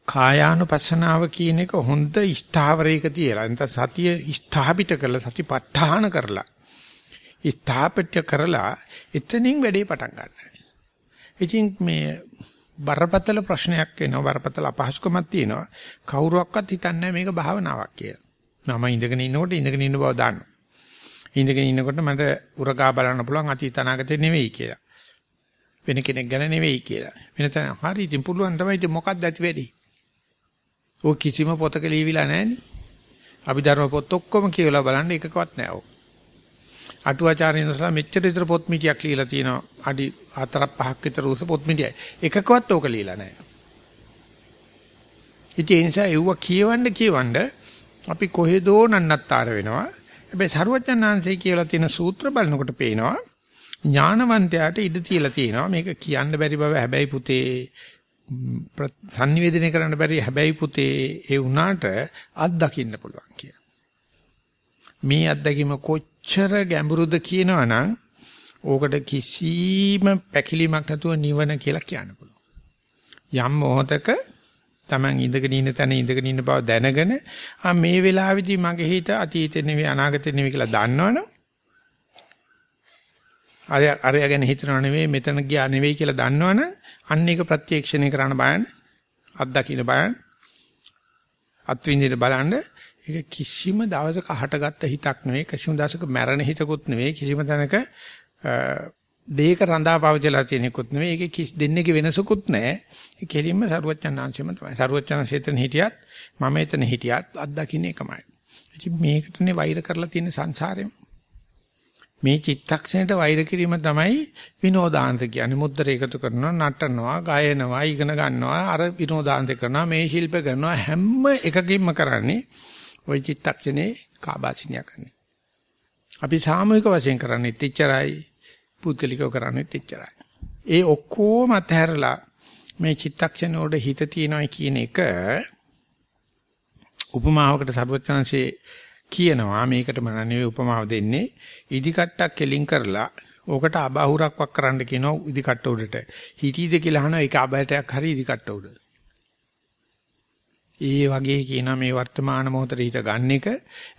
Speaker 1: කායානුපස්සනාව කියන එක හොඳ ස්ථාවරයක තියලා නැත්නම් සතිය ස්ථාපිත කරලා සතිපට්ඨාන කරලා ස්ථාපිත කරලා එතනින් වැඩේ පටන් ගන්නවා. ඉතින් මේ බරපතල ප්‍රශ්නයක් වෙනවා බරපතල අපහසුකමක් තියෙනවා කවුරුවක්වත් හිතන්නේ මේක භාවනාවක් කියලා. මම ඉඳගෙන ඉන්නකොට ඉඳගෙන ඉන්න බව දන්නවා. ඉඳගෙන ඉන්නකොට මට උරගා බලන්න පුළුවන් අතීත අනාගතේ නෙවෙයි කියලා. වෙන කෙනෙක් ගැන නෙවෙයි කියලා. වෙන තැන හරි ඉතින් පුළුවන් තමයි ඉතින් මොකක්ද ඇති වෙන්නේ? ඔය කිසිම පොතක ලියවිලා නැහැනේ. අභිධර්ම පොත් ඔක්කොම කියවලා බලන්න එකකවත් නැහැ ඔය. අටුවාචාර්යනසලා මෙච්චර විතර පොත් මිටියක් ලියලා තියෙනවා. අඩි 4ක් 5ක් විතර උස පොත් මිටියයි. එකකවත් ඕක ලියලා නැහැ. ඉතින් ඒ නිසා ඒව කියවන්න කියවන්න අපි කොහෙදෝ නන්නත්තර වෙනවා. හැබැයි සරුවචනාංශය කියලා තියෙන සූත්‍ර බලනකොට පේනවා ඥානවන්තයාට ඉඩ තියලා තියෙනවා මේක කියන්න බැරි බව හැබැයි පුතේ සංනිවේදනය කරන්න බැරි හැබැයි පුතේ ඒ වුණාට අත් දකින්න පුළුවන් කිය. මේ අත්දැකීම කොච්චර ගැඹුරුද කියනවනම් ඕකට කිසිම පැකිලීමක් නැතුව නිවන කියලා කියන්න පුළුවන්. යම් මොහතක Taman ඉඳගෙන ඉන්න තැන ඉඳගෙන ඉන්න බව දැනගෙන ආ මේ වෙලාවේදී මගේ හිත අතීතේ නෙවෙයි අනාගතේ නෙවෙයි කියලා දන්නවනම් අර අරය ගැන හිතනව නෙවෙයි මෙතන ගියා නෙවෙයි කියලා දන්නවනම් අන්න ඒක ප්‍රත්‍යක්ෂණය කරන්න බලන්න අත්දකින්න බලන්න අත්විඳින්න බලන්න. ඒක කිසිම දවසක හටගත්ත හිතක් නෙවෙයි කිසිම දවසක මැරෙන හිතකුත් නෙවෙයි කිසිම තැනක දෙයක රඳා පවතිලා තියෙනකුත් නෙවෙයි. ඒකේ කිසි දෙන්නේක වෙනසකුත් නැහැ. ඒ කෙලින්ම සරුවච්චන්ාංශයම තමයි. සරුවච්චන්සෙතන හිටියත් මම එතන හිටියත් අත්දකින්න එකමයි. ඉතින් මේකටනේ වෛර කරලා තියෙන සංසාරෙම. මේ චිත්තක්ෂණයට වෛර කිරීම තමයි විනෝදාන්ත කියන්නේ. මුද්දර එකතු කරනවා, නටනවා, ගායනවා, ඉගෙන ගන්නවා, අර විනෝදාන්ත කරනවා, මේ ශිල්ප කරනවා. හැම එකකින්ම කරන්නේ ওই චිත්තක්ෂණේ කාබාසිනිය කරන්නේ. අපි සාමූහික වශයෙන් කරන්නේ. එච්චරයි, පුද්ගලිකව කරන්නේ එච්චරයි. ඒ ඔක්කොම අතහැරලා මේ චිත්තක්ෂණ වල හිත තියනවා කියන එක උපමාවකට සර්වචනංශේ කියනවා. මේකට මම නෙවෙයි උපමාව දෙන්නේ. ඉදි කට්ටක් කෙලින් කරලා ඕකට අබහුරක් වක් කරන්න කියනවා ඉදි කට්ට උඩට. හිටීද කියලා අහනවා. ඒක අබයටයක් හරි ඉදි කට්ට උඩ. ඒ වගේ කියනවා මේ වර්තමාන මොහොතේ හිත ගන්න එක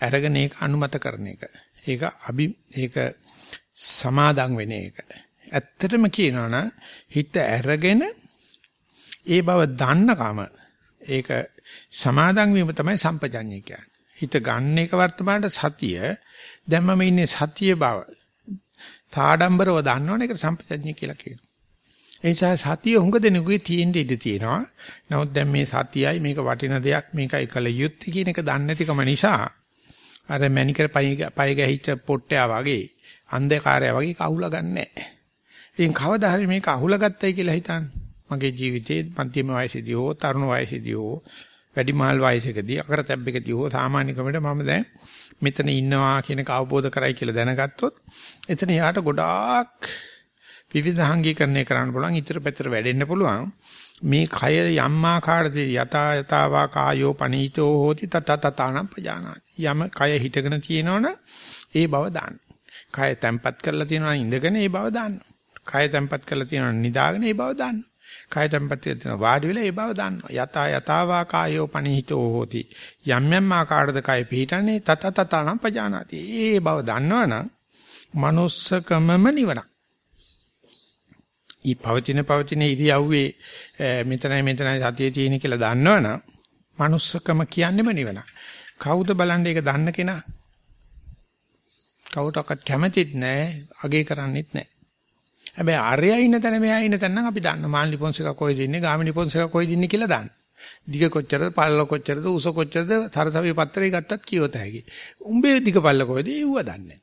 Speaker 1: අරගෙන ඒක අනුමත කරන එක. ඒක අභි ඒක සමාදම් වෙන එක ඇත්තටම කියනවනම් හිත අරගෙන ඒ බව දන්නකම ඒක සමාදම් වීම තමයි සම්පජඤ්ඤය කියන්නේ හිත ගන්න එක වර්තමානට සතිය දැන් මම ඉන්නේ සතිය බව තාඩම්බරව දන්නවනේ ඒක සම්පජඤ්ඤය කියලා කියනවා. ඒ නිසා සතිය හුඟ දෙනෙකුගේ තියෙන්න ඉඩ තියෙනවා. නමුත් දැන් මේ සතියයි මේක වටින දෙයක් මේකයි කල යුත්තේ කියන එක දන්නේ නැතිකම නිසා අර මැනිකර පය ගැහිච්ච පොට්ටයා වගේ අන්ධකාරය වගේ කහුලා ගන්නෑ. ඉතින් කවදා හරි මේක අහුලා ගත්තයි කියලා හිතන්න. මගේ ජීවිතේ මධ්‍යම වයසේදී හෝ තරුණ වයසේදී හෝ වැඩිමහල් වයසකදී අකරතැබ්බකදී හෝ සාමාන්‍ය ක්‍රමයට මම දැන් මෙතන ඉන්නවා කියන එක අවබෝධ කරයි කියලා දැනගත්තොත් එතන යාට ගොඩාක් විවිධාංගීකරණය කරන්න පුළුවන් ඊතර පැතර වැඩෙන්න පුළුවන් මේ කය යම් ආකාරදී යතා යතාවා කායෝ පනීතෝ හෝති තත තතානම් පජානාති යම කය හිටගෙන තියෙනවනම් ඒ බව දාන්න කය තැම්පත් කරලා තියෙනවා ඉඳගෙන ඒ බව දාන්න කය තැම්පත් කරලා තියෙනවා නිදාගෙන ඒ බව දාන්න කය tempත් තියෙන වාඩි වෙලා ඒ බව දන්නවා. යතා යතාවා කායෝ පනිහිතෝ හෝති. යම් යම් ආකාරද කය පිහිටන්නේ තත තතනම් පජානාති. ඒ බව දන්නවනම් manussකමම නිවනක්. ඊ පවතින පවතින ඉරියව්වේ මෙතනයි මෙතනයි සතියේ තියෙන කියලා දන්නවනම් manussකම කියන්නේම නිවනක්. කවුද බලන්න ඒක දන්න කෙනා? කවුටක්වත් කැමතිත් නැහැ, අගේ කරන්නෙත් නැහැ. හැබැයි ආර්යයා ඉන්න තැන මෙයා ඉන්න තැන නම් අපි දන්න මාල්නි පොන්සේක කොයිද ඉන්නේ ගාමිනි පොන්සේක කොයිද ඉන්නේ කියලා දන්න. දිග කොච්චරද පල්ල කොච්චරද උස කොච්චරද සරසවි පත්‍රය ගත්තත් කියවත හැකි. උඹේ දිග පල්ල කොයිද ඒව දන්නේ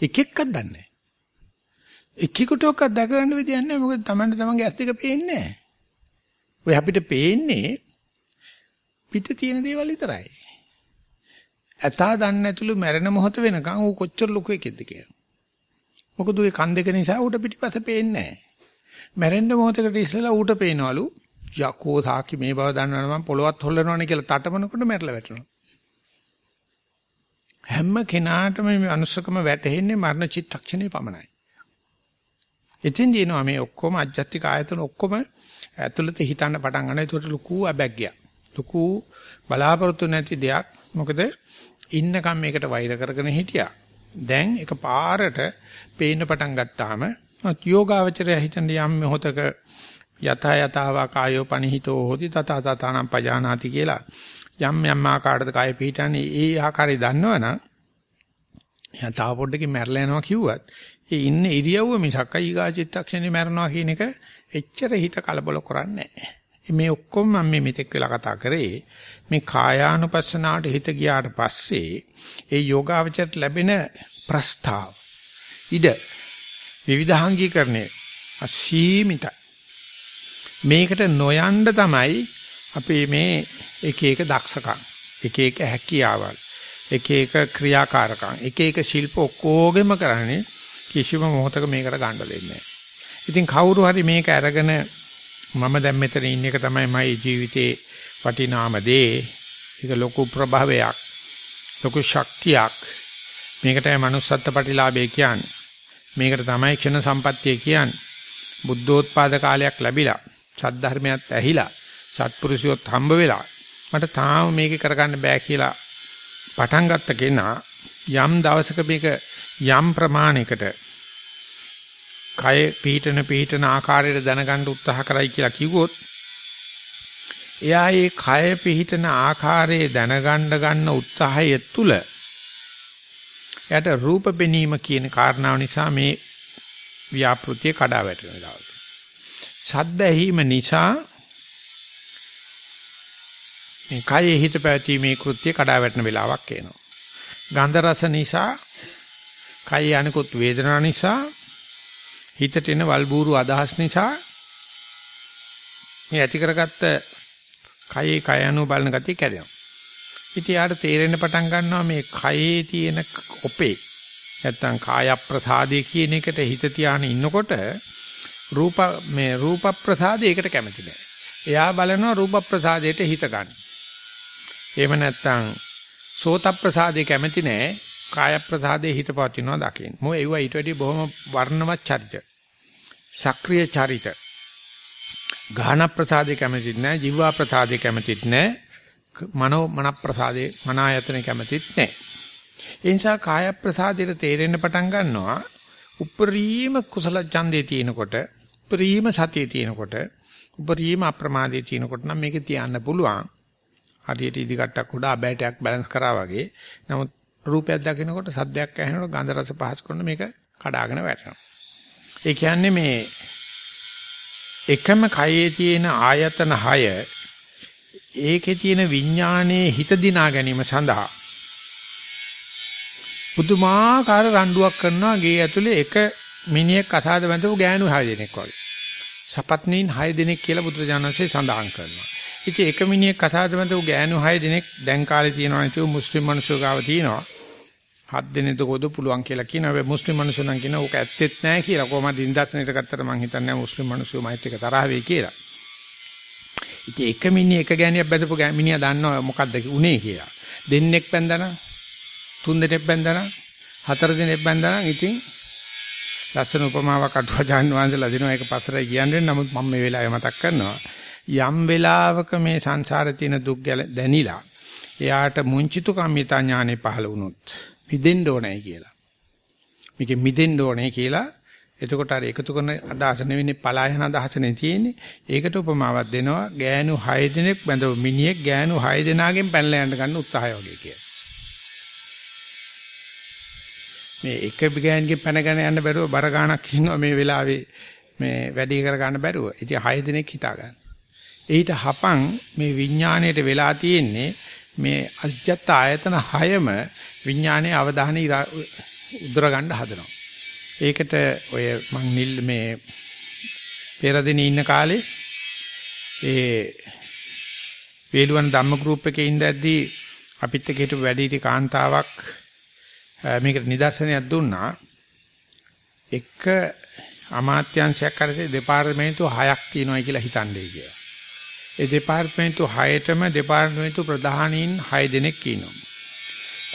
Speaker 1: එක එක්කක් දන්නේ එක්කෙකුටවත් දැක ගන්න විදියක් නැහැ මොකද Tamanට තමන්ගේ ඇස් දෙක පේන්නේ නැහැ. ඔය අපිට පේන්නේ පිට තියෙන දේවල් විතරයි. ඇතා දන්නේ නැතුළු මැරෙන මොහොත වෙනකන් ඌ කොච්චර ලොකු එකෙක්ද කියලා. මොකද ඒ කන් දෙක නිසා ඌට පිටිපස්ස පේන්නේ නැහැ. මැරෙන්න මොහොතකට ඉස්සෙල්ලා ඌට පේනවලු යකෝ සාකි මේ බව දන්නවනම් මම පොළවත් හොල්ලනවනේ කියලා තටමනකොට මැරලා වැටෙනවා. හැම කෙනාටම මේ අනුස්සකම වැටෙන්නේ මරණ චිත්තක්ෂණේ පමණයි. එතින් දිනවා මේ ඔක්කොම අජ්ජත්තික ආයතන ඔක්කොම ඇතුළත හිතන්න පටන් ගන්නවා. ඒකට ලুকু අබැග්ගිය. ලুকු බලාපොරොත්තු නැති දෙයක්. මොකද ඉන්නකම් මේකට වෛර කරගෙන හිටියා. දැන් එක පාරට පේන්න පටන් ගත්තාම යෝගාවචරය හිතන යම් මොහතක යත යතාවා කායෝ පනිහිතෝ හොති තත තතනම් පජානාති කියලා යම් යම් ආකාරයකට කාය පිහිටන්නේ ඒ ආකාරය දන්නවනම් එයා තව පොඩ්ඩකින් මැරලා යනවා කිව්වත් ඒ ඉන්න ඉරියව්ව මිසක් ඊගා චිත්තක්ෂණේ මැරනවා කියන එක එච්චර හිත කලබල කරන්නේ නැහැ. මේ ඔක්කොම මම මේ මෙතෙක් වෙලා කතා කරේ මේ කායානුපස්සනාවට හිත ගියාට පස්සේ ඒ යෝගාවචරයට ලැබෙන ප්‍රස්තාව. ඉද විවිධාංගීකරණය. අසීමිතයි. මේකට නොයන්න තමයි අපේ මේ එක එක දක්ෂකම් එක එක හැකියාවල් එක එක ක්‍රියාකාරකම් එක එක ශිල්ප ඔක්කොගෙම කරන්නේ කිසිම මොහතක මේකට ගන්න දෙන්නේ නැහැ. ඉතින් කවුරු හරි මේක අරගෙන මම දැන් මෙතන ඉන්න එක තමයි මගේ ජීවිතේ වටිනාම දේ. ඒක ලොකු ප්‍රභාවයක්. ලොකු ශක්තියක්. මේකටයි manussත්ත්ව ප්‍රතිලාභය කියන්නේ. මේකට තමයි ක්ෂණ සම්පත්තිය කියන්නේ. බුද්ධෝත්පාද කාලයක් ලැබිලා, සද්ධර්මයක් ඇහිලා, සත්පුරුෂයොත් හම්බ වෙලා මට තාම මේක කරගන්න බෑ කියලා පටන් ගත්ත කෙනා යම් දවසක මේක යම් ප්‍රමාණයකට කය පීඨන පීඨන ආකාරයට දැනගන්න උත්සාහ කරයි කියලා කිව්වොත් එයා ඒ කය පිහිටන ආකාරයේ දැනගන්න ගන්න උත්සාහය තුල එයාට රූප බෙනීම කියන කාරණාව නිසා මේ ව්‍යාපෘතිය කඩා වැටෙන වෙලාවට. සද්ද ඇහිම නිසා මේ කයේ හිත පැවතීමේ කෘත්‍ය කඩා වැටෙන වෙලාවක් එනවා. ගන්ධ රස නිසා කය අනිකුත් වේදනා නිසා හිතට එන වල්බూరు අදහස් නිසා මේ ඇති කරගත්ත කයේ කය අනුව බලන ගතිය කැඩෙනවා. ඉතින් යාට තේරෙන්න පටන් ගන්නවා මේ කයේ තියෙන ඔපේ නැත්තම් කාය ප්‍රසාදේ කියන එකට හිත තියාගෙන ඉන්නකොට රූප මේ රූප ප්‍රසාදයකට කැමති නෑ. එයා බලනවා රූප ප්‍රසාදයට හිත ගන්න. එහෙම නැත්තම් සෝත ප්‍රසාදේ කැමති නෑ. කාය ප්‍රසාදේ හිත පවතිනවා දකින්න. මොකද ඒවා ඊට වැඩි බොහොම වර්ණවත් චරිත. සක්‍රීය චරිත. ගාහන ප්‍රසාදේ කැමතිත් නැහැ, ජීවා ප්‍රසාදේ කැමතිත් නැහැ, මනෝ මන ප්‍රසාදේ මන ආයතන කැමතිත් නැහැ. ඒ නිසා කාය ප්‍රසාදයට තේරෙන්න පටන් ගන්නවා උපරිම කුසල ඡන්දේ තියෙනකොට, උපරිම සතියේ තියෙනකොට, උපරිම අප්‍රමාදයේ තියෙනකොට නම් මේක තියන්න පුළුවන්. හරියට ඉදිකට්ටක් උඩ අබෑටයක් බැලන්ස් කරා වගේ. නමුත් රූපයක් දකිනකොට සද්දයක් ඇහෙනකොට ගන්ධ රස පහස් කරන මේක කඩාගෙන වැටෙනවා. ඒ කියන්නේ මේ එකම කයේ තියෙන ආයතන 6 ඒකේ තියෙන විඥානයේ හිත දිනා ගැනීම සඳහා පුදුමාකාර රණ්ඩුවක් කරනවා ගේ ඇතුලේ එක මිනිහෙක් අසාද බඳපු ගෑනු 6 දෙනෙක් වගේ. සපත්නීන් 6 දෙනෙක් කියලා බුදුරජාණන්සේ සඳහන් කරනවා. ඉතින් එක මිනිහෙක් අසාද බඳපු ගෑනු 6 දෙනෙක් දැන් කාලේ තියෙනවා නේද මුස්ලිම් මිනිස්සු ගාව තියෙනවා. හත් දෙනෙකුද පුළුවන් කියලා කියනවා. හැබැයි මුස්ලිම් මිනිස්සු නම් කියනවා ඕක ඇත්තෙත් නැහැ කියලා. කොහොමද ඉන්දස්නේට ගත්තට මං හිතන්නේ මුස්ලිම් මිනිස්සු මයිත් එක තරහ වෙයි කියලා. ඉතින් එක මිනිහ එක ගෑණියක් බැඳපු මිනිහා දන්නවා මොකද්ද උනේ කියලා. දෙන්නෙක් බැඳනා තුන් දෙනෙක් බැඳනා හතර දෙනෙක් බැඳනා ඉතින් ලස්සන උපමාවක් අටුවාචාන් වහන්සේලා දෙනවා ඒක පස්සට කියන්නේ නමුත් මම මේ වෙලාවේ මතක් කරනවා යම් වෙලාවක මේ සංසාරේ තියෙන දුක් දැනිලා එයාට මුංචිතු කම්මිතා ඥානෙ පහළ වුණොත් මිදෙන්න ඕනේ කියලා. මේකෙ මිදෙන්න ඕනේ කියලා එතකොට අර එකතු කරන අදහස නෙවෙයි පලායන අදහසනේ තියෙන්නේ. ඒකට උපමාවක් දෙනවා ගෑනු 6 දිනක් බඳව මිනිහෙක් ගෑනු 6 දෙනාගෙන් පැනලා යන්න ගන්න උත්සාහය වගේ කියලා. මේ එක ගෑනකින් පැනගෙන යන්න බැරුව බර ගාණක් ඉන්නවා මේ වෙලාවේ මේ වැඩි කර ගන්න බැරුව. ඉතින් 6 දිනක් හිතා ගන්න. ඊට හපන් මේ විඥාණයට වෙලා තියෙන්නේ මේ අජ්ජත් ආයතන 6ම විඥානයේ අවධානය උද්දර ගන්න හදනවා. ඒකට ඔය මං නිල් මේ පෙරදින ඉන්න කාලේ ඒ වේලුවන් ධම්ම ගෲප් එකේ ඉඳද්දී අපිත් එක්ක හිටපු වැඩිහිටි කාන්තාවක් මේකට නිදර්ශනයක් දුන්නා. එක අමාත්‍යංශයක් කරසේ දෙපාර්තමේන්තුව හයක් තියෙනවා කියලා හිතන්නේ කියලා. ඒ දෙපාර්තමේන්තු 6ටම දෙපාර්තමේන්තු ප්‍රධානීන් 6 දෙනෙක් ඉන්නවා.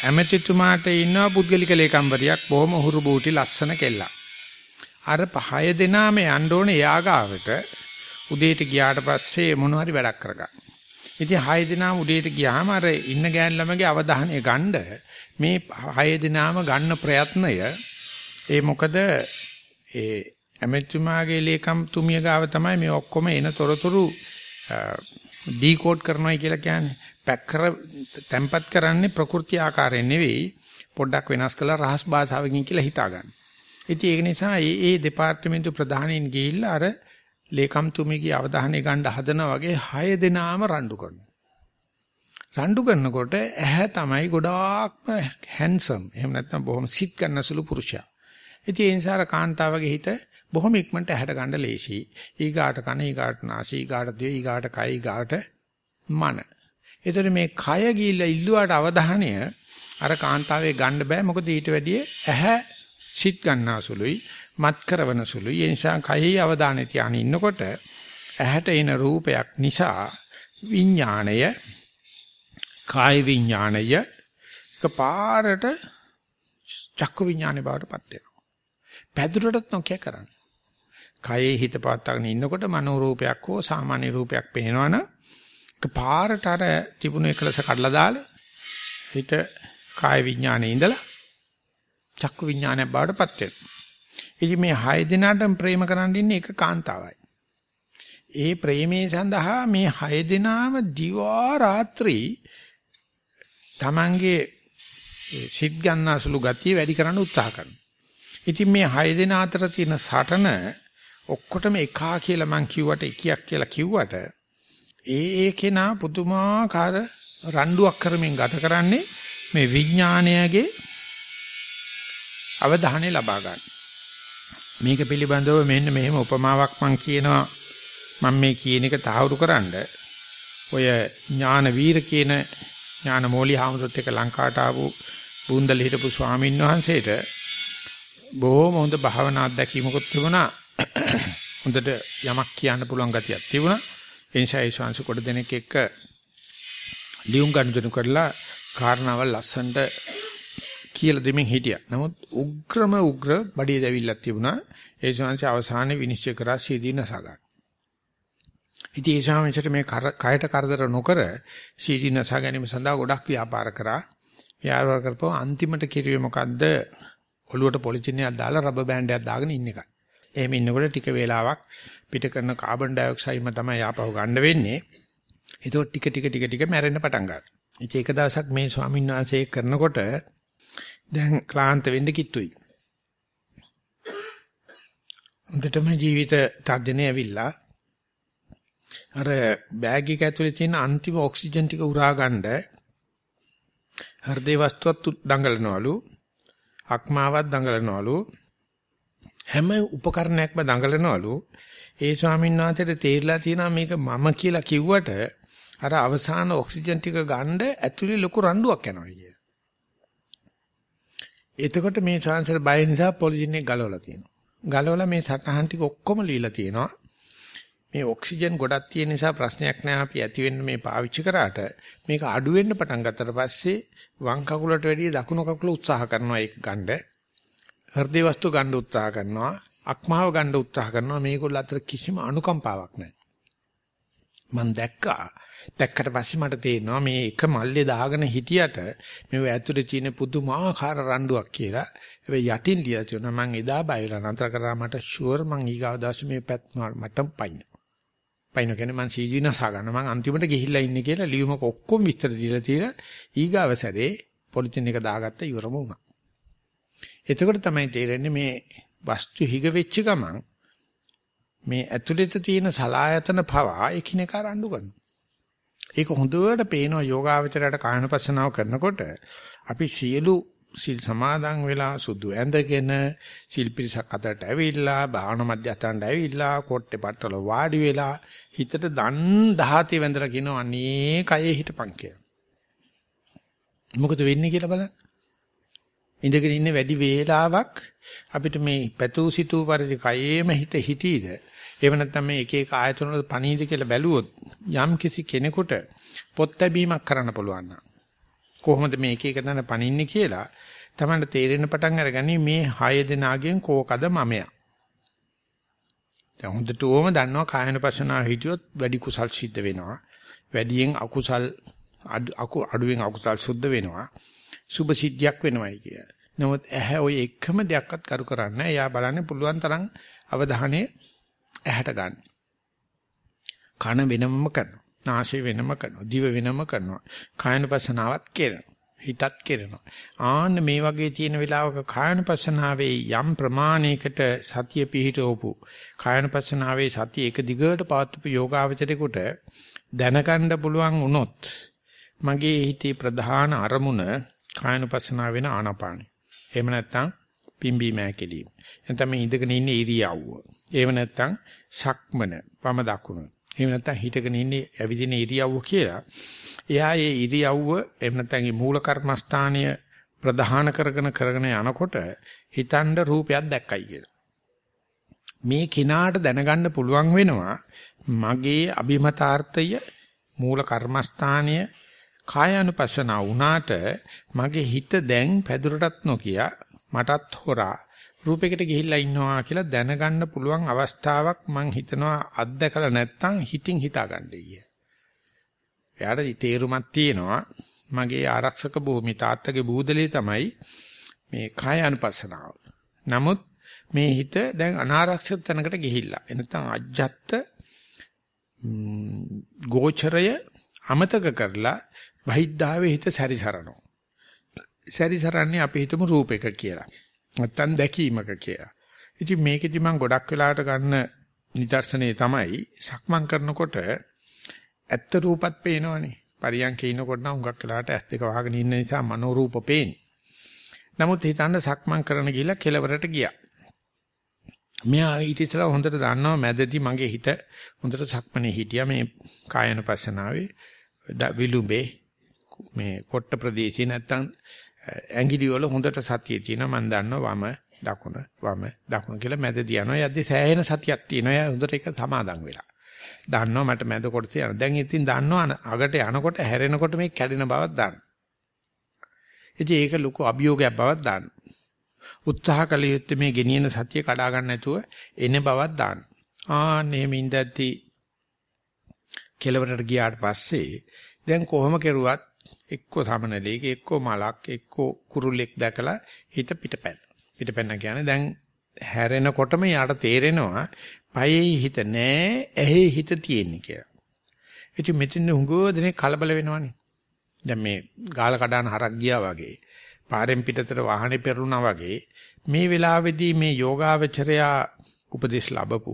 Speaker 1: ඇමතිතුමාට ඉන්නවා පුද්ගලික ලේකම්වරියක් බොහොම හුරු බූටි ලස්සන කෙල්ලක්. අර පහය දෙනාම යන්න ඕනේ යාගාවට උදේට ගියාට පස්සේ මොන හරි වැඩක් කරගන්න. ඉතින් හය දෙනාම උදේට ගියාම අර ඉන්න ගෑන් ළමගේ අවධානය ගන්න මේ හය දෙනාම ගන්න ප්‍රයත්නය ඒ මොකද ඒ ඇමෙතුමාගේ ලේකම් තුමිය ගාව තමයි මේ ඔක්කොම එන තොරතුරු ඩීකෝඩ් කරනවා කියලා කියන්නේ. පැක් කර තැම්පත් කරන්නේ ප්‍රകൃති ආකාරයෙන් නෙවෙයි පොඩ්ඩක් වෙනස් කරලා රහස් භාෂාවකින් කියලා හිතා ගන්න. ඉතින් ඒක නිසා මේ ඒ දෙපාර්තමේන්තු ප්‍රධානීන් ගිහිල්ලා අර ලේකම් තුමියගේ අවධානය ගන්න හදනා වගේ 6 දෙනාම රණ්ඩු කරනවා. රණ්ඩු කරනකොට ඇහැ තමයි ගොඩාක්ම හැන්සම්. එහෙම නැත්නම් බොහොම සිත් ගන්නසුළු පුරුෂයා. ඉතින් ඒ නිසා කාන්තාවගේ හිත බොහොම ඉක්මනට ඇහැට ගන්න ලේසි. ඊගාට කන, ඊගාට නාසය, ඊගාට දිව, ඊගාට කය, ඊගාට මන. ඒතර මේ කය ගිහිල්ලා ඉල්ලුවාට අවධානය අර කාන්තාවේ ගන්න බෑ. මොකද ඊට වැඩිය ඇහැ සිත් ගන්නසුළුයි, මත් කරවන සුළුයි. ඒ නිසා කයෙහි අවධානය තියාගෙන ඉන්නකොට ඇහැට එන රූපයක් නිසා විඥාණය කාය විඥාණය එකපාරට චක්කු විඥානේ බවට පත් වෙනවා. පැදුරටත් නොකිය කරන්නේ. කයේ හිත පවත්වාගෙන ඉන්නකොට මනෝ රූපයක් හෝ සාමාන්‍ය රූපයක් පේනවනම් එකපාරට අර තිබුණු එකලස කඩලා දාලා හිත කාය විඥානේ ඉඳලා චක්කු විඥානය බවට පත් වෙනවා. ඉතින් මේ හය දිනාටම ප්‍රේම කරන් ඉන්නේ එක කාන්තාවයි. ඒ ප්‍රේමයේ සඳහා මේ හය දිනාම දිවා රාත්‍රී Tamange සිත් ගන්නසලු ගතිය වැඩි කරන්න උත්සාහ කරනවා. ඉතින් මේ හය දෙනා අතර තියෙන සටන ඔක්කොටම එකා කියලා මං කිව්වට එකියක් කියලා කිව්වට ඒ ඒ කෙනා පුදුමාකාර රණ්ඩුවක් කරමින් ගත කරන්නේ මේ විඥානයගේ අවධානය ලබා ගන්න. මේක පිළිබඳව මෙන්න මෙහෙම උපමාවක් මං කියනවා මම මේ කියන එක තහවුරු කරන්න ඔය ඥාන වීර කියන ඥාන මෝලි හාමුදුරුවෝ එක්ක ලංකාවට ආපු බුන්දල හිටපු ස්වාමීන් වහන්සේට බොහොම හොඳ භාවනා අත්දැකීමකුත් තිබුණා. [COUGHS] හොඳට යමක් කියන්න පුළුවන් ගතියක් තිබුණා. ඒ නිසා ඒ ශාංශ කොට දෙනෙක් එක්ක ලියුම් ගනුදෙනු කරලා කාරණාවල් ලස්සනට කියලා දෙමින් හිටියා. නමුත් උග්‍රම උග්‍ර බඩේ දැවිල්ලක් තිබුණා. ඒ ශාංශ අවසානයේ විනිශ්චය කරා සීදී නසගන්න. ඉතින් ඒ ශාංශයට මේ කයට කරදර නොකර සීදී නස ගැනීම සඳහා ගොඩක් ව්‍යාපාර කරා. ව්‍යාපාර කරපුවා අන්තිමට කිරුවේ මොකද්ද? ඔලුවට පොලිතිනයක් දාලා රබර් බෑන්ඩයක් දාගෙන ඉන්න එකයි. එහෙම ඉන්නකොට ටික වේලාවක් පිට කරන කාබන් ඩයොක්සයිඩ්ම තමයි ආපහු ගන්න වෙන්නේ. ඒකෝ ටික ටික ටික ටික මැරෙන්න පටන් ගන්නවා. ඉතින් එක දවසක් මේ ස්වාමීන් වහන්සේ කරනකොට දැන් ක්ලාන්ත වෙන්න කිට්ටුයි. හොඳටම ජීවිත තර්ජනේ ඇවිල්ලා අර බෑග් එක ඇතුලේ තියෙන අන්තිම ඔක්සිජන් ටික උරා ගන්න හෘදේ වස්තුවත් දඟලනවලු අක්මාවක් දඟලනවලු හැම උපකරණයක්ම දඟලනවලු ඒ ස්වාමීන් වහන්සේට තේරිලා තියෙනවා මේක මම කියලා කිව්වට අර අවසාන ඔක්සිජන් ටික ගන්න ඇතුලේ ලොකු රණ්ඩුවක් යනවා කිය. එතකොට මේ චාන්සර් බය නිසා පොලිසියෙන් ගලවලා තියෙනවා. ගලවලා මේ සටහන් ටික ඔක්කොම লীලා තියෙනවා. මේ ඔක්සිජන් ගොඩක් තියෙන නිසා ප්‍රශ්නයක් නෑ අපි ඇති වෙන්න මේ පාවිච්චි කරාට මේක අඩු වෙන්න පටන් ගත්තට පස්සේ වම් කකුලට වැඩිය දකුණු කකුල උත්සාහ කරනවා ඒක ගන්න. හෘද වස්තු ගන්න උත්සාහ කරනවා. අක්මාව ගන්න උත්සාහ කරනවා. මේගොල්ල අතර කිසිම අනුකම්පාවක් නැහැ. මම දැක්කා. දැක්කට පස්සේ මට තේරෙනවා මේ එක මල්ලේ දාගෙන හිටියට මේ ඇතුලේ තියෙන පුදුමාකාර රණ්ඩුවක් කියලා. හැබැයි යටින් ලියලා තියෙනවා මම එදා බයලා නතර කරා මට ෂුවර් මං ඊගාව දාසේ මේ පැත් මටම පයින්. පයින් කියන්නේ මං සීජී නසා ගන්න මං අන්තිමට ගිහිල්ලා ඉන්නේ කියලා ලියුමක ඔක්කොම විස්තර දීලා තියලා ඊගාව සැරේ පොලිතින් එක දාගත්ත ඉවරම වුණා. එතකොට තමයි තේරෙන්නේ මේ වස්තු හිග වෙච්ච ගමන් මේ ඇතුළත තියෙන සලායතන පවා එකිනෙකා රණ්ඩු කරනවා. ඒක හොඳට පේනවා යෝගාවචරයට කායනපසනාව කරනකොට අපි සියලු සිල් සමාදන් වෙලා සුදු ඇඳගෙන සිල් පිරිසක් අතරට ඇවිල්ලා භාවනා මධ්‍යස්ථානට ඇවිල්ලා කොට්ටේ පట్టල වාඩි වෙලා හිතට දන් දහතේ වැඳලා කියනවා අනේ කයේ හිටපන් කියලා. මොකද වෙන්නේ කියලා බලන්න. ඉඳගෙන ඉන්න වැඩි වේලාවක් අපිට මේ පැතූ සිතූ පරිදි කයේම හිත හිටීද? එහෙම නැත්නම් මේ එක එක ආයතන වල පණීද කියලා බැලුවොත් යම් කිසි කෙනෙකුට පොත් ලැබීමක් කරන්න පුළුවන් නම් කොහොමද මේ එක එක දන පණින්නේ කියලා තමයි තේරෙන්න පටන් අරගනි මේ 6 දෙනාගෙන් කෝකද මමයා. දැන් හොඳට ඕම දන්නවා කායන පස්සනාව හිටියොත් වැඩි කුසල් සිද්ධ වෙනවා. වැඩියෙන් අකුසල් අඩුවෙන් අකුසල් සුද්ධ වෙනවා. සුභ සිද්ධියක් වෙනවයි කිය. නමුත් ඇහැ ওই එකම දෙයක්වත් කරු කරන්නේ එයා බලන්නේ පුළුවන් තරම් අවධානය ඇහැට ගන්න. කන වෙනමම කරනවා. නාසය වෙනම කරනවා. දිව වෙනම කරනවා. කායනපසනාවත් කරනවා. හිතත් කරනවා. ආන්න මේ වගේ තියෙන වෙලාවක කායනපසනාවේ යම් ප්‍රමාණයකට සතිය පිහිටවපු කායනපසනාවේ සතිය එක දිගට පවත්වපු යෝගාවචරේකට දැනගන්න පුළුවන් වුණොත් මගේ හිතේ ප්‍රධාන අරමුණ කායනුපස්සනාව වෙන ආනාපානයි. එහෙම නැත්නම් පිම්බීම ඇකිලිම. නැත්නම් මේ ඉඳගෙන ඉන්න ඉරියව්ව. එහෙම නැත්නම් සක්මන වම දකුණ. එහෙම නැත්නම් හිටගෙන ඉන්නේ ඇවිදින ඉරියව්ව කියලා. එයා ඒ ඉරියව්ව එහෙම නැත්නම් මේ මූල කර්මස්ථානීය ප්‍රධාන කරගෙන කරගෙන යනකොට හිතඬ රූපයක් දැක්කයි කියලා. මේ කිනාට දැනගන්න පුළුවන් වෙනවා මගේ අභිමතාර්ථය මූල කර්මස්ථානීය කායानुපස්සනා වුණාට මගේ හිත දැන් පැදුරටත් නොකිය මටත් හොරා රූපයකට ගිහිල්ලා ඉන්නවා කියලා දැනගන්න පුළුවන් අවස්ථාවක් මං හිතනවා අත්දකලා නැත්තම් හිතින් හිතාගන්නයි කිය. එයාට තේරුමක් තියෙනවා මගේ ආරක්ෂක භූමි තාත්තගේ බූදලේ තමයි මේ කායानुපස්සනාව. නමුත් මේ හිත දැන් අනාරක්ෂිත තැනකට ගිහිල්ලා. එනතම් අජ්ජත් ගෝචරය අමතක කරලා බහිද්ධාවේ හිත සැරිසරනවා. සැරිසරන්නේ අපි හිතමු රූපයක කියලා. නැත්තම් දැකීමක කියලා. ඉතින් මේකෙදි මම ගොඩක් වෙලාවට ගන්න නිදර්ශනේ තමයි සක්මන් කරනකොට ඇත්ත රූපත් පේනවනේ. පරියන්කේ ඉනකොට නම් හුඟක් වෙලාවට ඇස් දෙක වහගෙන ඉන්න නිසා මනෝ රූප පේන්නේ. නමුත් හිතන්න සක්මන් කරන ගිහිල්ලා කෙලවරට ගියා. මෙයා ඊට ඉස්සලා හොඳට දන්නවා මැදදී මගේ හිත හොඳට සක්මනේ හිටියා මේ කායන පස්සනාවේ විලුඹේ මේ පොට්ට ප්‍රදේශේ නැත්තම් ඇඟිලි වල හොඳට සතිය තියෙනවා. මම දන්නවා වම දකුණ වම දකුණ කියලා මැදදී යනවා. යද්දි සෑහෙන සතියක් තියෙනවා. යා හොඳට ඒක සමාදන් වෙලා. දන්නවා මට මැද කොටස යනවා. දැන් ඉතින් දන්නවා අගට යනකොට හැරෙනකොට මේ කැඩෙන බවක් දන්නවා ඉතින් ඒක ලොකු අභියෝගයක් බවක් දාන්න. උත්සාහ කළ යුත්තේ මේ ගෙනියන සතිය කඩා ගන්න නැතුව එන බවක් දාන්න. ආන්නේ මින්දැද්දි කෙලවරට ගියාට පස්සේ දැන් කොහොම කෙරුවත් එක්ක සමනලයක එක්ක මලක් එක්ක කුරුල්ලෙක් දැකලා හිත පිටපැන්න. පිටපැන්න කියන්නේ දැන් හැරෙනකොටම යාට තේරෙනවා පයේ හිත නෑ ඇහි හිත තියෙන්නේ කියලා. ඉතින් මෙතන හුඟෝ දෙනේ කලබල වෙනවනේ. දැන් මේ ගාල කඩන හරක් ගියා වගේ පාරෙන් පිටතට වාහනේ පෙරුණා වගේ මේ වෙලාවේදී මේ යෝගාවචරයා උපදේශ ලැබපු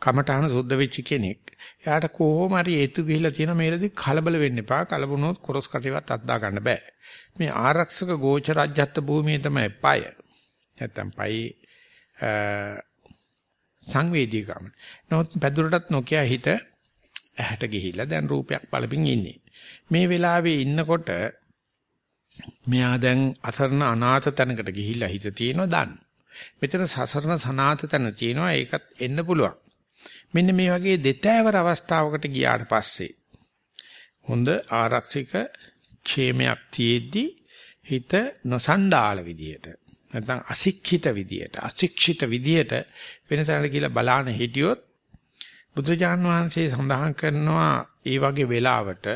Speaker 1: කමඨහන සුද්ධ වෙච්ච කෙනෙක්. එයාට කොහොම හරි හේතු ගිහිලා තියෙන මේලදී කලබල වෙන්න එපා. කලබුණොත් කොරස් කටේවත් අත්දා ගන්න බෑ. මේ ආරක්ෂක ගෝචර අජ්‍යත්ත භූමියේ තමයි පය. නැත්තම් පයි සංවේදීකම. නමුත් පැදුරටත් නොකිය හිත ඇහැට ගිහිල්ලා දැන් රූපයක් බලමින් ඉන්නේ. මේ වෙලාවේ ඉන්නකොට මෙයා දැන් අසරණ අනාථ තැනකට ගිහිල්ලා හිත තියෙනවා දන්න. මෙතන සසරණ සනාථ තැන තියෙනවා. ඒකත් එන්න පුළුවන්. මෙන්න මේ වගේ දෙතෑවර අවස්ථාවකට ගියාට පස්සේ හොඳ ආරක්ෂික ക്ഷേමයක් තියෙද්දි හිත නොසණ්ඩාල විදියට නැත්නම් අශික්ෂිත විදියට අශික්ෂිත විදියට වෙනසකට කියලා බලාන හිටියොත් බුදුජාන් වහන්සේ සඳහන් කරනවා ඒ වගේ වෙලාවට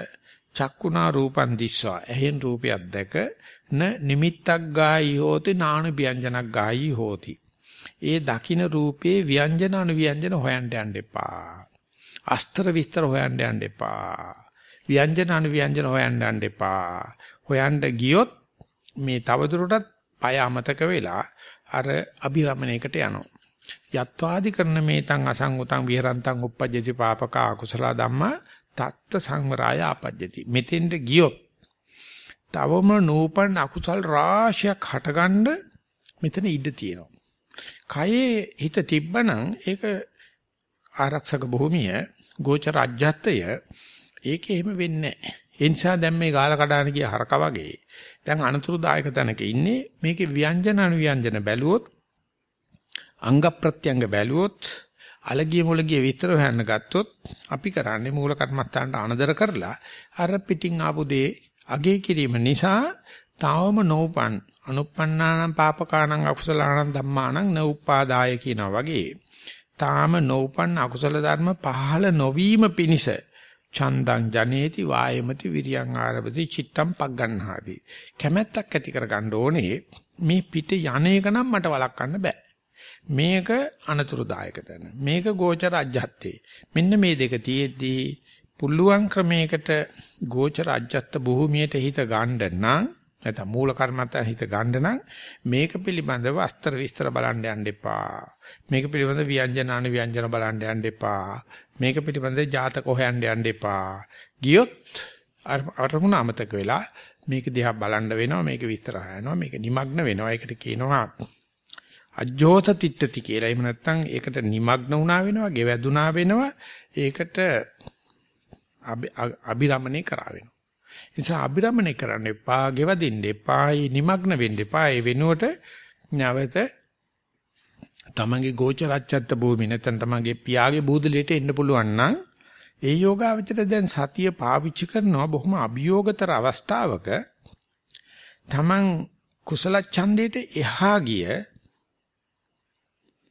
Speaker 1: චක්කුණා රූපං දිස්වා එහෙන් රූපයක් දැක න නිමිත්තක් ගායි හෝති නාන ව්‍යංජනක් ගායි හෝති. ඒ දකින්න රූපේ ව්‍යංජන අනුව්‍යංජන හොයන්න යන්න එපා. අස්තර විස්තර හොයන්න යන්න එපා. ව්‍යංජන අනුව්‍යංජන හොයන්න යන්න එපා. හොයන්න ගියොත් මේ තවදුරටත් පය අමතක වෙලා අර අභිරමණයකට යනවා. යත්වාදි කරන මේතං අසංගතං විහරන්තං uppajjati papaka akusala dhamma තත්ත සංවරාය ආපජ්ජති. මෙතෙන්ට ගියොත් තවම නූපන් අකුසල් රාශියක් හටගන්න මෙතන ඉඩ තියෙනවා. කයේ හිත තිබ්බනම් ඒක ආරක්ෂක භූමිය ගෝචර අජ්‍යත්තය ඒක එහෙම වෙන්නේ ඒ නිසා දැන් මේ ගාල කඩාන ගිය හරක වගේ දැන් අනතුරුදායක තැනක ඉන්නේ මේකේ ව්‍යංජන අනුව්‍යංජන බැලුවොත් අංග ප්‍රත්‍යංග බැලුවොත් අලගිය මුලගිය විස්තර හොයන්න ගත්තොත් අපි කරන්නේ මූල කර්මස්ථානට අනදර කරලා අර පිටින් ආපු දේ අගේ කිරීම නිසා තාවම නෝපන් අනුප්පන්නානම් පාපකානම් අකුසලානම් ධම්මානම් නෝපාදාය කියනවා වගේ. තාම නෝපන් අකුසල ධර්ම පහළ නොවීම පිණිස චන්දං ජනේති වායමති විරියං ආරබති චිත්තම් පග්ගන්හාදී කැමැත්තක් ඇති කර ගන්න ඕනේ මේ පිට යන්නේක නම් මට වළක්වන්න බෑ. මේක අනතුරුදායක තැන. මේක ගෝචර අජ්ජත්තේ මෙන්න මේ දෙක තියෙද්දී පුළුවන් ක්‍රමයකට ගෝචර අජ්ජත්ත භූමියට හිත ගන්න නම් නැත්නම් මූල කර්මත්තන් හිත ගන්න නම් මේක පිළිබඳව අස්තර විස්තර බලන්න යන්න එපා. මේක පිළිබඳව ව්‍යංජන අනු ව්‍යංජන බලන්න යන්න එපා. මේක පිළිබඳව ජාතක හොයන්න යන්න එපා. ගියොත් අරමුණ අමතක වෙලා මේක දිහා බලන්න වෙනවා මේක විස්තර හොයනවා මේක নিমগ্ন වෙනවා ඒකට කියනවා අජ්ජෝත තිට්ඨති කියලා. එහෙම නැත්නම් ඒකට নিমগ্ন වුණා වෙනවා, ගෙවැදුනා වෙනවා. ඒකට අබිරමණය කරා වෙනවා. නිසා අබිරමණය කරන්න එපා, ගෙවදින්න එපා, නිමග්න වෙන්න එපා. ඒ වෙනුවට නැවත තමන්ගේ ගෝචරච්ඡත්ත භූමි නැත්නම් තමන්ගේ පියාගේ බූදලයට එන්න පුළුවන් නම් ඒ යෝගාවචර දැන් සතිය පාවිච්චි කරනවා බොහොම අභියෝගතර අවස්ථාවක තමන් කුසල ඡන්දයට එහා ගිය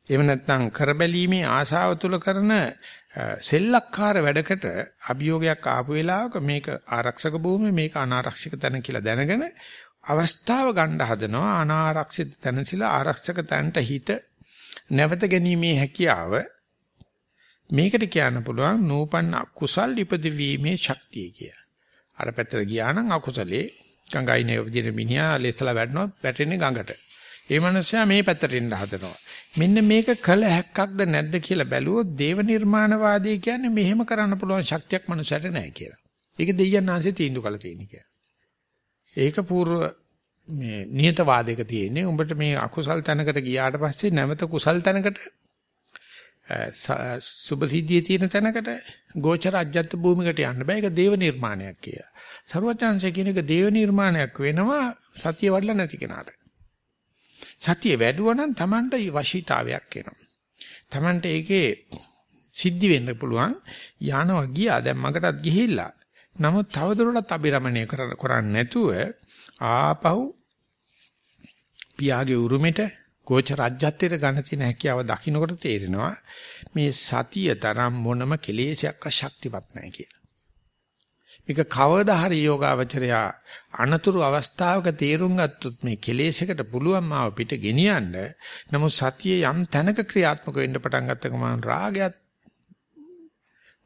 Speaker 1: එහෙම නැත්නම් කරබැලීමේ ආශාව තුල කරන සෙල්ලක්කාර වැඩකට අභියෝගයක් ආපු වෙලාවක මේක ආරක්ෂක භූමිය මේක අනාරක්ෂිත තැන කියලා දැනගෙන අවස්ථාව ගන්න හදනවා අනාරක්ෂිත තැනසිලා ආරක්ෂක තැනට හිත නැවත ගැනීමේ හැකියාව මේකට කියන්න පුළුවන් නූපන්න කුසල් ඉපදවීමේ ශක්තිය කිය. අර පැත්තට ගියා නම් අකුසලේ ගංගයිනේ විදිහට මිනිහා ලෙස්ලා වැටෙනවා වැටෙන්නේ ගඟට. ඒ මනුස්සයා මේ පැත්තට එන්න හදනවා. මෙන්න මේක කළ හැක්කක්ද නැද්ද කියලා බැලුවොත් දේව නිර්මාණවාදී කියන්නේ මෙහෙම කරන්න පුළුවන් ශක්තියක් මනුස්සයට නැහැ කියලා. ඒක දෙයයන් ආන්සේ තීන්දුව කළ තියෙන කියලා. ඒක పూర్ව මේ නියතවාදයක තියෙන්නේ. උඹට මේ අකුසල් තැනකට ගියාට පස්සේ නැවත කුසල් තැනකට සුභසිද්ධියේ තියෙන තැනකට ගෝචර අජ්‍යත් භූමිකට යන්න බෑ. ඒක දේව නිර්මාණයක් කියලා. සරුවචාන්සේ කියන එක දේව නිර්මාණයක් වෙනවා සතිය වඩලා නැති කෙනාට. සතිය වැඩුවා නම් Tamanට වශීතාවයක් එනවා. Tamanට ඒකේ සිද්ධි වෙන්න පුළුවන් යනවා ගියා දැන් මකටත් ගිහිල්ලා. නමුත් තවදුරටත් අබිරමණය කරන්නේ නැතුව ආපහු පියාගේ උරුමෙට ගෝච රාජ්‍යත්වයට ගන්න තියෙන හැකියාව දකින්නකොට තේරෙනවා මේ සතිය තරම් මොනම කෙලෙසයක් ශක්තිවත් නැහැ කියලා. මේක කවදා හරි යෝගාවචරයා අනතුරු අවස්ථාවක තේරුම් ගත්තොත් මේ කෙලෙසයකට පුළුවන් මාව පිට ගෙනියන්න. නමුත් සතිය යම් තැනක ක්‍රියාත්මක වෙන්න පටන් ගත්ත ගමන් රාගයත්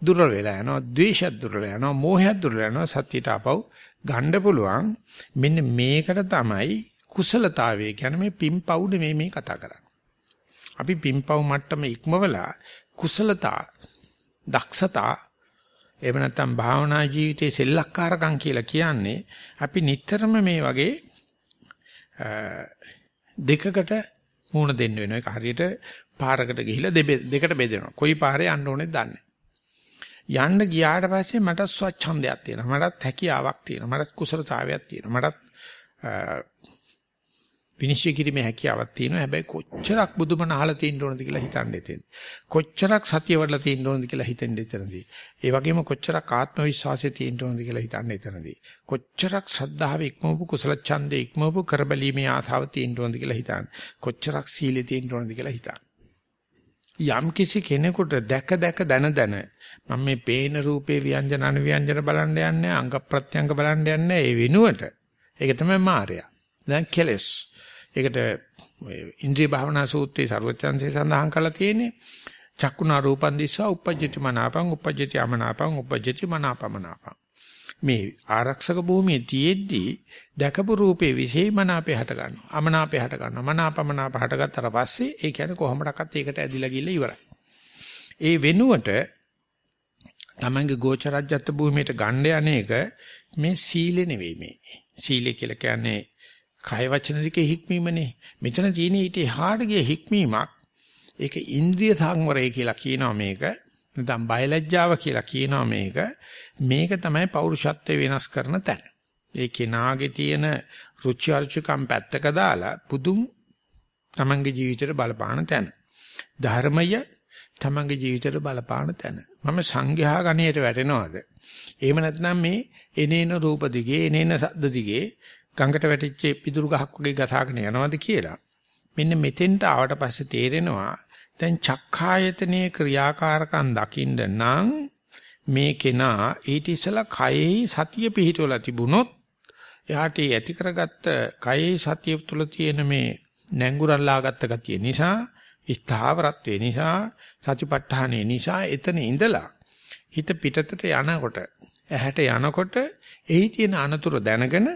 Speaker 1: දුර්වල වෙලා යනවා ද්වේෂයත් දුර්වල යනවා මෝහයත් දුර්වල යනවා සතියට ආපහු ගන්න පුළුවන්. මෙන්න මේකට තමයි කුසලතාවය කියන්නේ මේ පිම්පව් නෙමෙයි මේ කතා කරන්නේ. අපි පිම්පව් මට්ටම ඉක්මවලා කුසලතා දක්ෂතා එහෙම නැත්නම් භාවනා ජීවිතයේ සෙල්ලක්කාරකම් කියලා කියන්නේ අපි නිතරම මේ වගේ දෙකකට මුණ දෙන්න වෙනවා. ඒක හරියට පාරකට ගිහිලා දෙකට බෙදෙනවා. කොයි පාරේ යන්න ඕනේද දන්නේ යන්න ගියාට පස්සේ මට ස්වච්ඡන්දයක් තියෙනවා. මටත් හැකියාවක් තියෙනවා. මටත් කුසලතාවයක් තියෙනවා. මටත් විනිශ්චය කිරීමේ හැකියාවක් තියෙනවා. හැබැයි කොච්චරක් බුදුමන අහලා තියෙන්න ඕනද කියලා හිතන්න එතෙන්. කොච්චරක් සතිය වඩලා තියෙන්න ඕනද කියලා හිතෙන්න එතනදී. ඒ වගේම කොච්චරක් ආත්ම විශ්වාසය තියෙන්න ඕනද කියලා හිතන්න එතනදී. කොච්චරක් සද්ධාව ඉක්මවපු කුසල ඡන්දේ ඉක්මවපු කරබැලීමේ ආසාව තියෙන්න ඕනද කියලා හිතන්න. කොච්චරක් සීලෙ තියෙන්න ඕනද කියලා හිතන්න. යම් කිසි කෙනෙකුට දැක දැක දන දන මම මේ පේන රූපේ ව්‍යංජන අනුව්‍යංජන බලන්න යන්නේ අංග ප්‍රත්‍යංග බලන්න යන්නේ ඒ වෙනුවට ඒක තමයි මායя දැන් කෙලස් ඒකට ඉන්ද්‍රිය භාවනා සූත්‍රයේ ਸਰවචන්සේ සඳහන් කරලා තියෙන්නේ චක්කුණා රූපන් දිස්සා uppajjati මනාපං uppajjati අමනාපං uppajjati මනාපමනාපං. මේ ආරක්ෂක භූමියේ තියෙද්දී දැකපු රූපේ විශේෂමනාපේ හට ගන්නවා අමනාපේ හට ගන්නවා මනාපමනාප හටගත්තට පස්සේ ඒ කියන්නේ කොහොමඩක්වත් ඒකට ඇදිලා ගිහිල්ලා ඉවරයි. ඒ වෙනුවට තමන්ගේ ගෝචරජ්‍යත් භූමියට ගන්න යන්නේක මේ සීලෙ නෙවෙයි මේ. සීලය කියලා කියන්නේ කය වචන දෙකේ හික්මීමනේ. මෙතන තියෙන ඊට එහාට ගිය හික්මීමක් ඒක ඉන්ද්‍රිය සංවරය කියලා කියනවා මේක. නැත්නම් බයලජ්ජාව කියලා කියනවා මේක. මේක තමයි පෞරුෂත්වය වෙනස් කරන තැන. ඒ කෙනාගේ තියෙන රුචි අරුචිකම් පැත්තක දාලා පුදුම් තමන්ගේ ජීවිතේට බලපාන තැන. ධර්මය තමන්ගේ ජීවිතේට බලපාන තැන. මම සංඝයා ගණයට වැටෙනවද? එහෙම නැත්නම් මේ එනේන රූප දිගේ එනේන සද්ද දිගේ ගඟට වැටිච්ච පිදුරු ගහක් වගේ ගසාගෙන යනවද කියලා. මෙන්න මෙතෙන්ට ආවට පස්සේ තේරෙනවා දැන් චක්ඛායතනයේ ක්‍රියාකාරකම් දකින්න නම් මේ කෙනා ඊට ඉස්සලා කයෙහි සතිය පිහිටවලා තිබුණොත් එයාට ඇති කරගත්ත කයෙහි සතිය තුළ තියෙන මේ නැංගුරල්ලාගත්ත ගතිය නිසා ස්ථාවරත්වේ නිසා සතිපට්ඨානේ නිසා එතන ඉඳලා හිත පිටතට යනකොට ඇහැට යනකොට එහි තියෙන අනතුරු දැනගෙන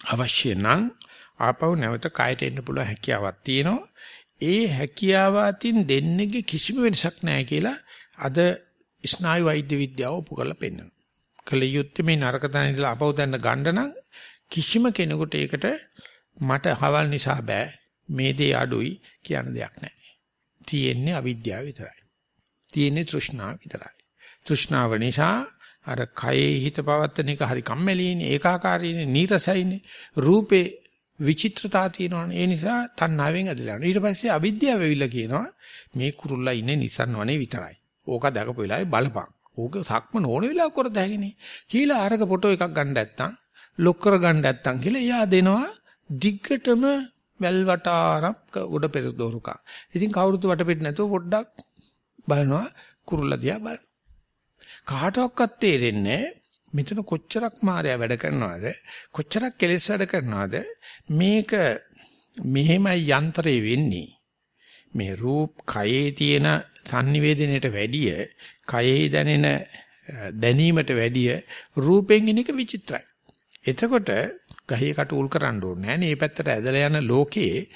Speaker 1: අවශ්‍ය නම් ආපහු නැවත කයට එන්න පුළුවන් හැකියාවක් තියෙනවා. ඒ හැකියාව අතින් දෙන්නේගේ කිසිම වෙනසක් නැහැ කියලා අද ස්නායු වෛද්‍ය විද්‍යාව ඔප්පු කරලා පෙන්නනවා. කල යුත්තේ මේ නරක තැන ඉඳලා අපව දැන්න ගන්න නම් කිසිම කෙනෙකුට ඒකට මට හවල් නිසා බෑ මේ දේ අඩුයි කියන දෙයක් නැහැ. තියෙන්නේ අවිද්‍යාව විතරයි. තියෙන්නේ තෘෂ්ණාව විතරයි. තෘෂ්ණාව නිසා අර කයේ හිත පවත්තන එක හරි කම්මැලිනේ ඒකාකාරීනේ නීරසයිනේ. රූපේ විචිත්‍රතා තියෙනවනේ. ඒ නිසා තණ්හාවෙන් ඇදලා යනවා. ඊට පස්සේ අවිද්‍යාව වෙවිලා කියනවා මේ කුරුල්ලා ඉන්නේ Nissan වනේ විතරයි. ඕක දැකපු වෙලාවේ බලපන්. ඕක සක්ම නොවන වෙලාව කරත හැකිනේ කියලා අරක ෆොටෝ එකක් ගන්න නැත්තම් ලොක් කර ගන්න නැත්තම් කියලා එයා දෙනවා දිග්ගටම වැල් වටාරම් උඩ පෙර දෝරුකා ඉතින් කවුරුත් වටපිට නැතුව පොඩ්ඩක් බලනවා. කුරුල්ලා දිහා බලන කාටවත් තේරෙන්නේ මෙතන කොච්චරක් මායя වැඩ කරනවද? කොච්චරක් කෙලෙස් වැඩ කරනවද? මේක මෙහෙමයි යන්ත්‍රේ වෙන්නේ. මේ රූප කයේ තියෙන sannivedanයට වැඩිය කයේ දැනෙන දැනීමට වැඩිය රූපෙන් එන එක විචිත්‍රයි. එතකොට ගහේ කට උල් කරන්න ඕනේ නෑනේ මේ පැත්තට ඇදලා යන ලෝකේ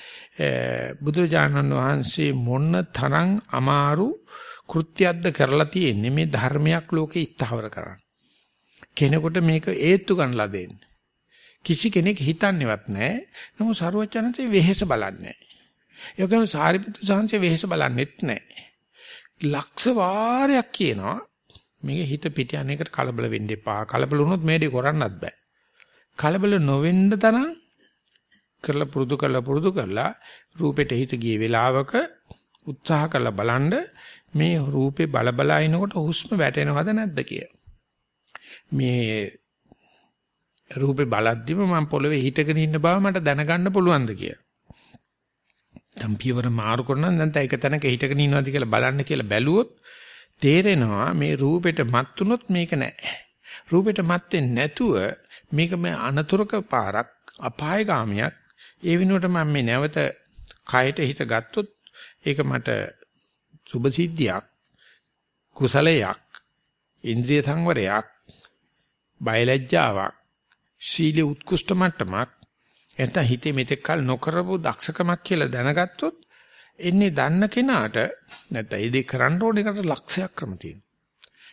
Speaker 1: බුදුරජාණන් වහන්සේ මොන්න තරම් අමාරු කෘත්‍යයක්ද කරලා තියෙන්නේ මේ ධර්මයක් ලෝකේ ස්ථාවර කරන්න. කෙනෙකුට මේක ඒත්තු ගන්නලා දෙන්න. කිසි කෙනෙක් හිතන්නේවත් නැහැ. නමුත් ਸਰවචනන්සේ වෙහෙස බලන්නේ නැහැ. ඒ වගේම සාරිපුත්‍ර සාංශේ වෙහෙස බලන්නෙත් නැහැ. ලක්ෂ වාරයක් කියනවා මේක හිත පිට යන්නේකට කලබල වෙන්න එපා. කලබල වුණොත් මේක කරන්නත් බෑ. කලබල නොවෙන්න තරම් කරලා පුරුදු කරලා පුරුදු කරලා රූපෙට හිත ගිය වෙලාවක උත්සාහ කරලා බලන්න මේ රූපේ බලබලා ඉනකොට හුස්ම වැටෙනවද නැද්ද කිය. මේ රූපේ බලද්දිම මම පොළවේ හිටගෙන ඉන්න බව මට දැනගන්න පුළුවන්ද කිය. දැන් පියවර මාරු කරනවා නැත්නම් ඒක තැනක හිටගෙන ඉන්නවද කියලා බලන්න කියලා බැලුවොත් තේරෙනවා මේ රූපෙට මත් වුනොත් මේක නෑ. රූපෙට මත් වෙන්නේ නැතුව මේක මේ අනතුරක පාරක් අපායගාමියක්. ඒ විනුවට මම මේ නැවත කයට හිත ගත්තොත් ඒක මට සුභ සිද්ධියක් කුසලයක් ඉන්ද්‍රිය සංවරයක් බයලජ්ජාවක් සීල උත්කෘෂ්ඨ මට්ටමක් එතන හිතේ මෙතෙක් කල නොකරපු දක්ෂකමක් කියලා දැනගත්තොත් එන්නේ දන්න කෙනාට නැත්නම් ඒ දෙක කරන්න ඕන එකට ලක්ෂයක් ක්‍රම තියෙනවා.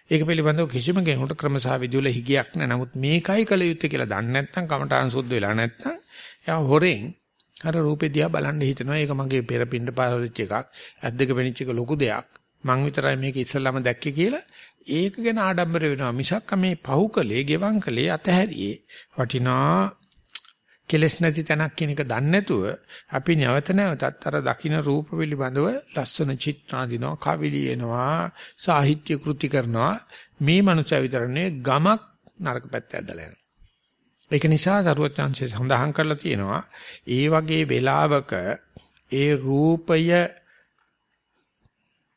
Speaker 1: ඒක පිළිබඳව කිසිම කෙනෙකුට ක්‍රමසා විදුල හිගයක් නැහැ. නමුත් මේකයි කල යුත්තේ කියලා දන්නේ නැත්නම් කමඨාන් සුද්ධ වෙලා නැත්නම් එයා හොරෙන් අර රූපෙ දිහා බලන්න හිතනවා. ඒක මගේ පෙරපින්ඩ පාරවිච්ච එකක්. ඇද්දක වෙනිච්ච එක ලොකු දෙයක්. මං විතරයි මේක ඉස්සල්ලාම දැක්කේ කියලා ඒක ගැන ආඩම්බර වෙනවා. මිසක් මේ පහුකලේ, ගෙවංකලේ අතහැරියේ වටිනා කෙලස් නැති තැනක් කියන එක දන්නේ නැතුව අපි නැවත නැවතත් අර දකින්න රූප පිළිබඳව ලස්සන චිත්‍රාදිනවා, කවිලි එනවා, සාහිත්‍ය කෘති කරනවා. මේ මනුස්සය විතරනේ ගමක් නරක පැත්ත ඇදලා යනවා. ඒක නිසා සරුවචාන්සේ සඳහන් කරලා තියෙනවා ඒ වගේ වෙලාවක ඒ රූපය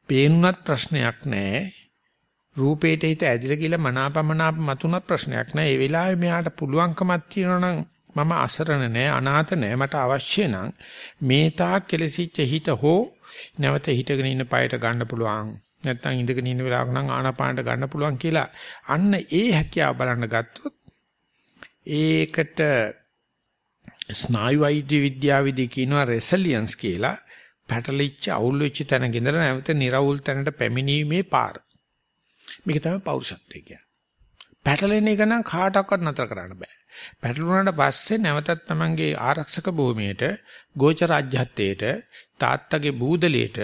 Speaker 1: පේනුනත් ප්‍රශ්නයක් නැහැ රූපේට හිත ඇදිලා කියලා මනාපමනාප මතුනත් ප්‍රශ්නයක් නැහැ ඒ වෙලාවේ මෙයාට පුළුවන්කමක් තියෙනවා නම් මම අසරණ නැහැ අනාථ නැහැ මට අවශ්‍ය නම් මේ තාක් කෙලසිච්ච හිත හෝ නැවත හිටගෙන ඉන්න পায়ට ගන්න පුළුවන්. නැත්නම් ඉඳගෙන ඉන්න වෙලාවක නම් ආනාපානට ගන්න පුළුවන් කියලා අන්න ඒ හැකියාව බලන්න ගත්තොත් ඒකට ස්නායු වෛද්‍ය විද්‍යාවේදී කියනවා රෙසිලියන්ස් කියලා පැටලිච්ච අවුල් වෙච්ච තැනක ඉඳලා නැවත निराවුල් තැනට පැමිණීමේ පාර. මේක තමයි පෞරුෂත්වය කියන්නේ. පැටලෙන එක නම් කාටවත් නතර කරන්න බෑ. පැටලුණාට පස්සේ නැවතත් Tamange ආරක්ෂක භූමියට, ගෝච රාජ්‍යත්වයට, තාත්තගේ බූදලයට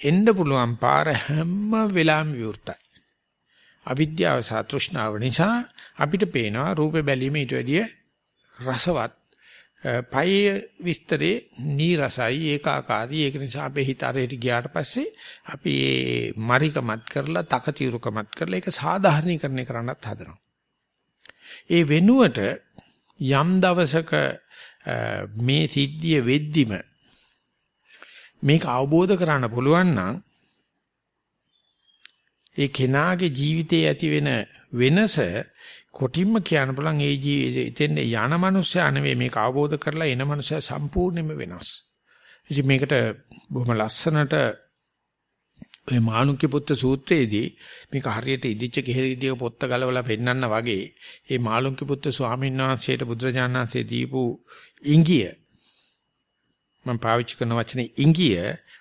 Speaker 1: එන්න පුළුවන් පාර හැම වෙලාවෙම විවෘතයි. අවිද්‍යාව සහ තෘෂ්ණාව නිසා අපිට පේනවා රූපේ බැලීම ඊට වැඩිය රසවත් පයේ විස්තරේ නීරසයි ඒකාකාරී ඒක නිසා අපේ හිත අරයට ගියාට පස්සේ අපි මේ මරිකමත් කරලා තකතිරුකමත් කරලා ඒක සාධාරණීකරණය කරන්නත් හදනවා. ඒ වෙනුවට යම් දවසක මේ සිද්ධිය වෙද්දිම මේක අවබෝධ කරගන්න පුළුවන් නම් ඒ කෙනාගේ ජීවිතයේ ඇති වෙන වෙනස කොටින්ම කියන්න පුළුවන් ඒ ජීවිතෙන් යන මනුස්සයා නෙවෙයි මේක අවබෝධ කරලා එන මනුස්සයා සම්පූර්ණයෙන්ම වෙනස්. ඉතින් මේකට බොහොම ලස්සනට ඔය මානුක්‍ය පුත්ත සූත්‍රයේදී මේක හරියට ඉදිච්ච කෙහෙලිදිය පොත්ත ගලවලා පෙන්නන්න වගේ මේ මානුක්‍ය පුත්ත ස්වාමීන් වහන්සේට බුදුරජාණන් වහන්සේ දීපු ඉංගිය මම පාවිච්චි කරන වචනේ ඉංගිය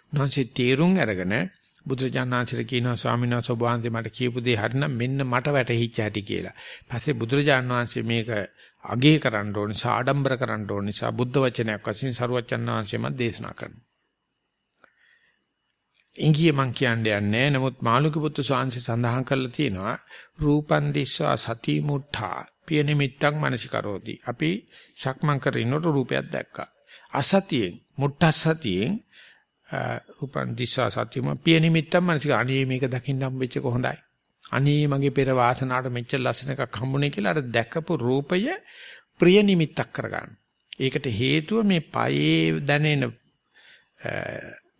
Speaker 1: උන්වහන්සේ තේරුම් අරගෙන බුදුරජාණන්සේ කියනවා ස්වාමීන් වහන්සේ ඔබ වහන්සේ මට කියපු දේ හරිනම් මෙන්න මට වැටහිච්ච හැටි කියලා. පස්සේ බුදුරජාණන් වහන්සේ මේක අගේ කරන්න ඕන නිසා ආඩම්බර කරන්න ඕන නිසා බුද්ධ වචනයක් වශයෙන් සරුවච්චන් වහන්සේම දේශනා කරනවා. ඉංගිය මං කියන්නේ නැහැ. නමුත් මාළුක පුත්තු ස්වාංශي සඳහන් කරලා තියෙනවා රූපන් දිස්වා සති මුට්ඨා පිය නිමිත්තක් මනසිකරෝති. අපි සක්මන් කරිනකොට රූපයක් දැක්කා. අසතියෙන් මුට්ඨසතියෙන් රූපන් දිස්සා සතියම පිය නිමිත්තක් මනසික අනේ මේක දකින්න හම්බෙච්ච එක හොඳයි. අනේ මගේ පෙර වාසනාවට මෙච්චර ලස්සන එකක් හම්බුනේ කියලා අර දැකපු රූපය ප්‍රිය නිමිත්තක් කරගන්න. ඒකට හේතුව මේ පයේ දැනෙන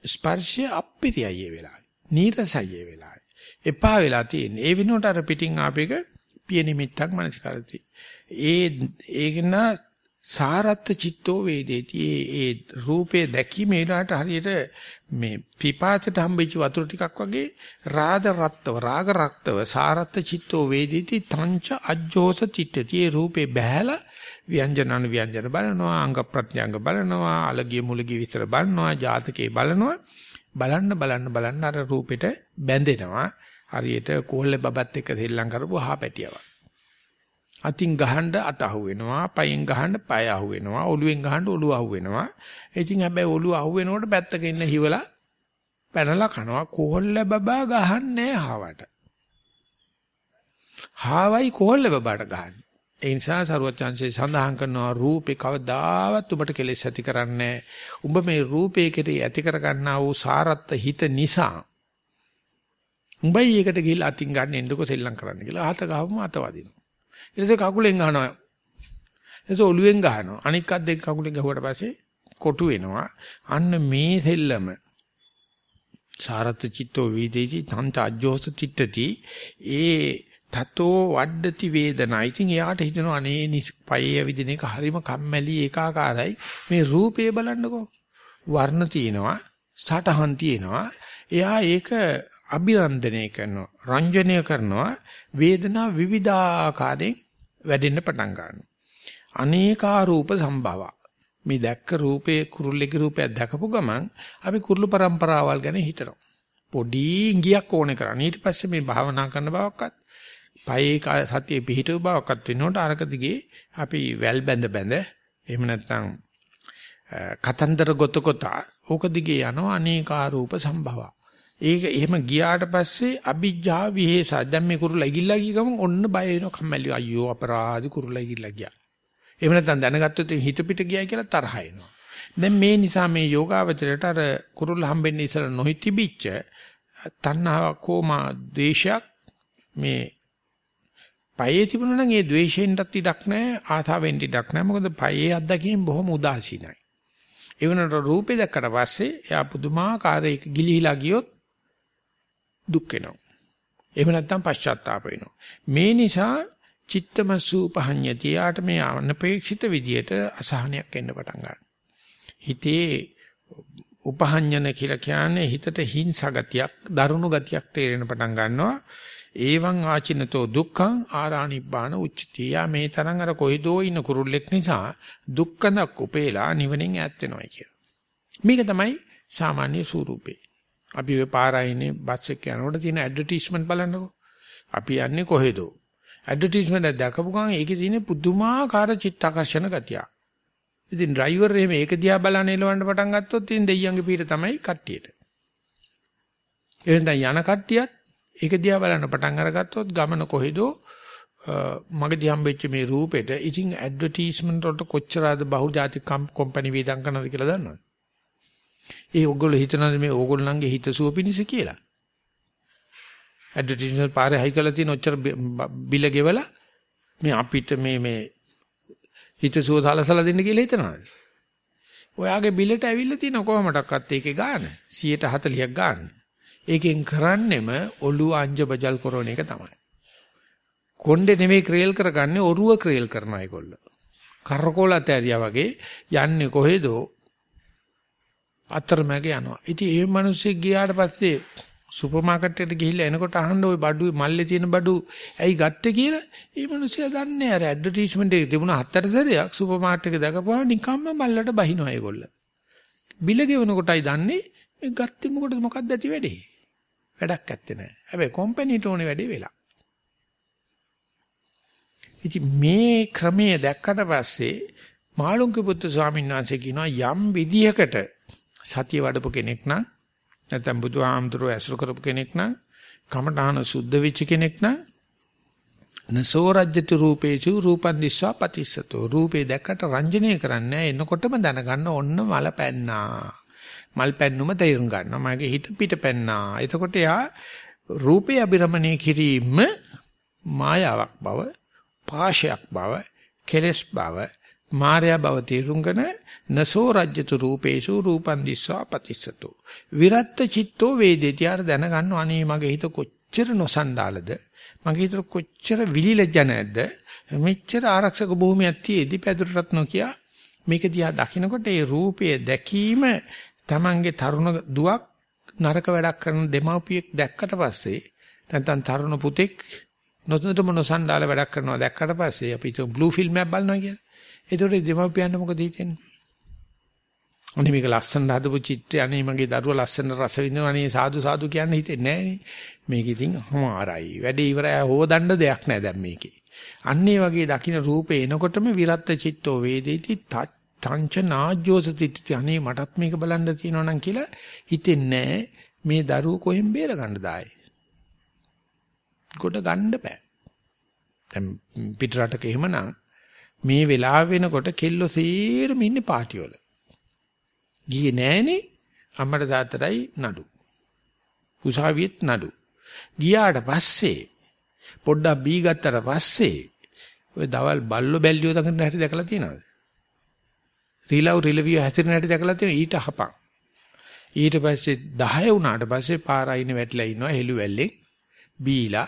Speaker 1: ස්පර්ශය අප්පිරියයි වෙලාවයි. නීරසයි වෙලාවයි. එපා වෙලා තියෙන්නේ. ඒ වෙනුවට අර පිටින් ආපේක පිය නිමිත්තක් මනසිකරති. ඒ ඒකන සාරත්ත චිත්තෝ වේදේති. ඒ රූපේ දැකීම ඒලාට හරියට මේ පිපාසයට හම්බෙච්ච වතුර ටිකක් වගේ රාද රක්තව රාග රක්තව සාරත්ත චිත්තෝ වේදේති තංච අජ්ජෝස චිත්තති ඒ රූපේ බහැලා ව්‍යංජන අනු ව්‍යංජන බලනවා අංග ප්‍රත්‍යංග බලනවා අලගිය මුලගිය විස්තර බලනවා ජාතකේ බලනවා. බලන්න බලන්න බලන්න අර රූපෙට බැඳෙනවා. හරියට කොහොල්ලේ බබත් එක්ක දෙල්ලම් කරපුව හාපැටියක් අතින් ගහන්න අත අහු වෙනවා, පයෙන් ගහන්න පය අහු වෙනවා, ඔළුවෙන් ගහන්න ඔළුව අහු වෙනවා. ඉතින් හැබැයි ඔළුව අහු වෙනකොට පැත්තක ඉන්න හිවලා පැනලා කනවා. කොහොල්ල බබා ගහන්නේ හාවට. හාවයි කොහොල්ල බබාට ගහන්නේ. ඒ නිසා සරුවචාන්සේ සඳහන් කරනවා රූපේ කවදාවත් උඹට කෙලෙස් ඇති කරන්නේ උඹ මේ රූපේ කෙරේ ඇති කරගන්නා වූ සාරත්ත හිත නිසා උඹයි ඒකට ගිහිල්ලා අතින් ගන්න එන්නකො සෙල්ලම් කරන්න කියලා අහත ගහවම අත වදිනවා ඊට පස්සේ කකුලෙන් ගහනවා. එතකොට ඔළුවෙන් ගහනවා. අනික් අත් දෙක කකුලෙන් ගහුවට පස්සේ කොටු වෙනවා. අන්න මේ දෙල්ලම සාරත් චිත්තෝ වේදේති තන්ත අජ්ජෝස චිත්තති ඒ තතෝ වඩති වේදනා. ඉතින් එයාට හිතෙනවා අනේ පයේ ඇවිදින එක හරිම කම්මැලි ඒකාකාරයි. මේ රූපේ බලන්නකෝ. වර්ණ තියෙනවා, සටහන් තියෙනවා. එයා ඒක අභිරන්දනය කරනවා, රංජනය කරනවා. වේදනා විවිධාකාරයෙන් වැඩෙන්න පටන් ගන්නවා. අනේකා රූප සම්භව. මේ දැක්ක රූපේ කුරුල්ලෙගේ රූපයක් දැකපු ගමන් අපි කුරුළු પરම්පරාවල් ගැන හිතනවා. පොඩි ඉඟියක් ඕනේ කරන්නේ. ඊට පස්සේ මේ භාවනා කරන බවක්වත් පයේ සතියේ පිහිටව බවක්වත් වෙනකොට අරක දිගේ අපි වැල් බැඳ බැඳ එහෙම නැත්නම් කතන්දර ගොත කොට ඕක දිගේ යනවා අනේකා රූප සම්භව. ඒක එහෙම ගියාට පස්සේ අ비ජ්ජා විහෙස දැන් මේ කුරුල්ලා ඉගිල්ලා ගිය ගමන් ඔන්න බය වෙනවා කම්මැලි අයියෝ අපරාධි කුරුල්ලා ඉගිල්ලා ගියා. එහෙම නැත්නම් දැනගත්තොත් හිත පිට ගියයි කියලා තරහ එනවා. දැන් මේ නිසා මේ යෝගාවචරයට අර කුරුල්ලා හම්බෙන්නේ ඉස්සර නොහිතිබිච්ච තණ්හාවක් හෝමා ද්වේෂයක් මේ පයේ තිබුණා නම් ඒ ද්වේෂයෙන්ටත් ඉඩක් නැහැ ආසාවෙන් ඉඩක් නැහැ මොකද පයේ අත්දැකීම් බොහොම උදාසීනයි. ඒ වුණාට රූපේ දැක්කට පස්සේ එයා පුදුමාකාර එක ගිලිහිලා ගියොත් දුක් වෙනවා. එහෙම නැත්නම් පශ්චාත්තාප වෙනවා. මේ නිසා චිත්තමසූපහඤ්ඤති යාට මේ අනපේක්ෂිත විදියට අසහනයක් එන්න පටන් ගන්නවා. හිතේ උපහඤ්ඤන කියලා කියන්නේ හිතට හිංසා ගතියක්, දරුණු ගතියක් තේරෙන පටන් ගන්නවා. ඒවං ආචිනතෝ දුක්ඛං ආරාණිබ්බාන උච්චතිය මේ තරම් අර කොයිදෝ ඉන්න කුරුල්ලෙක් නිසා දුක්ඛනක් උපේලා නිවනින් ඈත් වෙනවා කියලා. මේක තමයි සාමාන්‍ය ස්වරූපේ. අපි ඔය පාරයිනේ බස් එක යනකොට තියෙන ඇඩ්වර්ටයිස්මන්ට් බලන්නකෝ. අපි යන්නේ කොහෙද? ඇඩ්වර්ටයිස්මන්ට් එක දැකපු ගමන් ඒකේ තියෙන පුදුමාකාර චිත්තාකර්ෂණ ගතියක්. ඉතින් ඩ්‍රයිවර් එහෙම ඒක දිහා බලන එලවන්න පටන් ගත්තොත් ඉතින් දෙයියන්ගේ පීර තමයි කට්ටියට. එහෙනම් යන කට්ටියත් ඒක දිහා බලන්න පටන් අරගත්තොත් ගමන කොහෙදෝ මගදී හම්බෙච්ච මේ රූපෙට ඉතින් ඇඩ්වර්ටයිස්මන්ට් වලට කොච්චරද බහුජාතික කම්පැනි වේදම් කරනවද කියලා දන්නවද? ඒ ඔයගොල්ලෝ හිතනද මේ ඕගොල්ලන්ගේ හිතසුව පිණිස කියලා? ඇඩ්වර්ටයිස්මන්ට් පාරේ හයි කරලා තියෙන ඔච්චර බිල ගෙවලා මේ අපිට මේ මේ හිතසුව සලසලා දෙන්න කියලා හිතනවාද? ඔයාගේ බිලට ඇවිල්ලා තියෙන කොහොමඩක්වත් ඒකේ ගාන 140ක් ගාන. ඒකෙන් කරන්නෙම ඔළුව අංජ බජල් කරන එක තමයි. කොණ්ඩේ නෙමෙයි ක්‍රේල් කරගන්නේ ඔරුව ක්‍රේල් කරන අයගොල්ල. කරකෝලත ඇරියා වගේ යන්නේ කොහෙදෝ අතරමැග යනවා. ඉතින් ඒ මිනිස්සු ගියාට පස්සේ සුපර් මාකට් එකට ගිහිල්ලා එනකොට අහන්න ওই බඩු මල්ලේ තියෙන බඩු ඇයි ගත්තේ කියලා ඒ මිනිස්සයා දන්නේ අර ඇඩ්වර්ටයිස්මන්ට් එකේ තිබුණ හතර සැරයක් සුපර් මාකට් එකේ දැකපුවා නිකම්ම මල්ලට බහිනවා ඒගොල්ල. බිල ගෙවන කොටයි දන්නේ මේ ගත්තේ මොකටද මොකක්ද ඇති වැඩේ. වැඩක් ඇත්තේ නැහැ. හැබැයි කම්පැනිට ඕනේ වැඩේ වෙලා. ඉතින් මේ ක්‍රමයේ දැක්කට පස්සේ මාළුන්ගේ පුත්තු ස්වාමීන් වහන්සේ කියනවා යම් විදියකට සතිය වඩපු කෙනෙක් නම් නැත්නම් බුදුහාමුදුරුවෝ ඇසුරු කරපු කෙනෙක් නම් කමඨාන සුද්ධ වෙච්ච කෙනෙක් නම් නසෝ රජ්‍යතු රූපේචු රූපන් දිස්වා පතිස්සතෝ. රූපේ දැක්කට රංජනීය කරන්නේ එනකොටම දැනගන්න ඔන්න මල පැන්නා. මල් පැන්නුම තේරුම් ගන්නවා. මගේ හිත පිට පැන්නා. එතකොට යා රූපේ අබිරමණය කිරීම මායාවක් බව පාශයක් බව කෙලස් බව මායя බව තේරුම්ගෙන නසෝ රජ්‍යතු රූපේසු රූපන් දිස්වා පතිස්සතෝ. විරත්ත චිත්තෝ වේදේති. ආර දැනගන්න අනේ මගේ හිත කොච්චර නොසන්ඩාලද? මගේ හිත කොච්චර විලිලජ්ජ නැද්ද? මෙච්චර ආරක්ෂක භූමියක් තියේදි පැදුරටත් නොකිය මේක දිහා දකින්නකොට ඒ රූපය දැකීම Tamange තරුණ දුවක් නරක වැඩක් කරන දෙමව්පියෙක් දැක්කට පස්සේ නැත්නම් තරුණ පුතෙක් නොතුනටම නොසන්ඩාල වැඩක් කරනවා දැක්කට පස්සේ අපි හිතුව බ්ලූ ෆිල්ම් එකක් බලනවා කියලා. ඒතකොට දෙමව්පියන්ට මොකද හිතෙන්නේ? අනේ මේක ලස්සන හදපු චිත්‍රය. අනේ මගේ දරුවා ලස්සන රස විඳිනවා. අනේ සාදු සාදු කියන්න හිතෙන්නේ නැහැ මේක ඉතින් හමාරයි. වැඩේ ඉවරයි. හොදන්න දෙයක් නැහැ දැන් මේකේ. අන්නේ වගේ දකින්න රූපේ එනකොටම විරත් චිත්තෝ වේදේති තංච නාජ්ජෝසතිති අනේ මටත් මේක බලන්න තියෙනවා නම් කියලා හිතෙන්නේ මේ දරුවෝ කොහෙන් බේර ගන්න දායි කොට ගන්න බෑ. දැන් පිට රටක එහෙමනම් මේ වෙලාව වෙනකොට කෙල්ලෝ සීරම ඉන්නේ පාටි වල ගියේ නෑනේ අම්මට තාත්තටයි නඩු. උසාවියෙත් නඩු. ගියාට පස්සේ පොඩ්ඩක් බී ගත්තට පස්සේ ඔය දවල් බල්ලෝ බැල්ලියෝ දකින්න හැටි දැකලා තියෙනවද? රීලව් රිලවිය හැසිරෙන හැටි දැකලා තියෙන ඊට හපක්. ඊට පස්සේ 10 වුණාට පස්සේ පාරයිනේ වැටලා ඉන්නවා හෙළු වැල්ලෙන් බීලා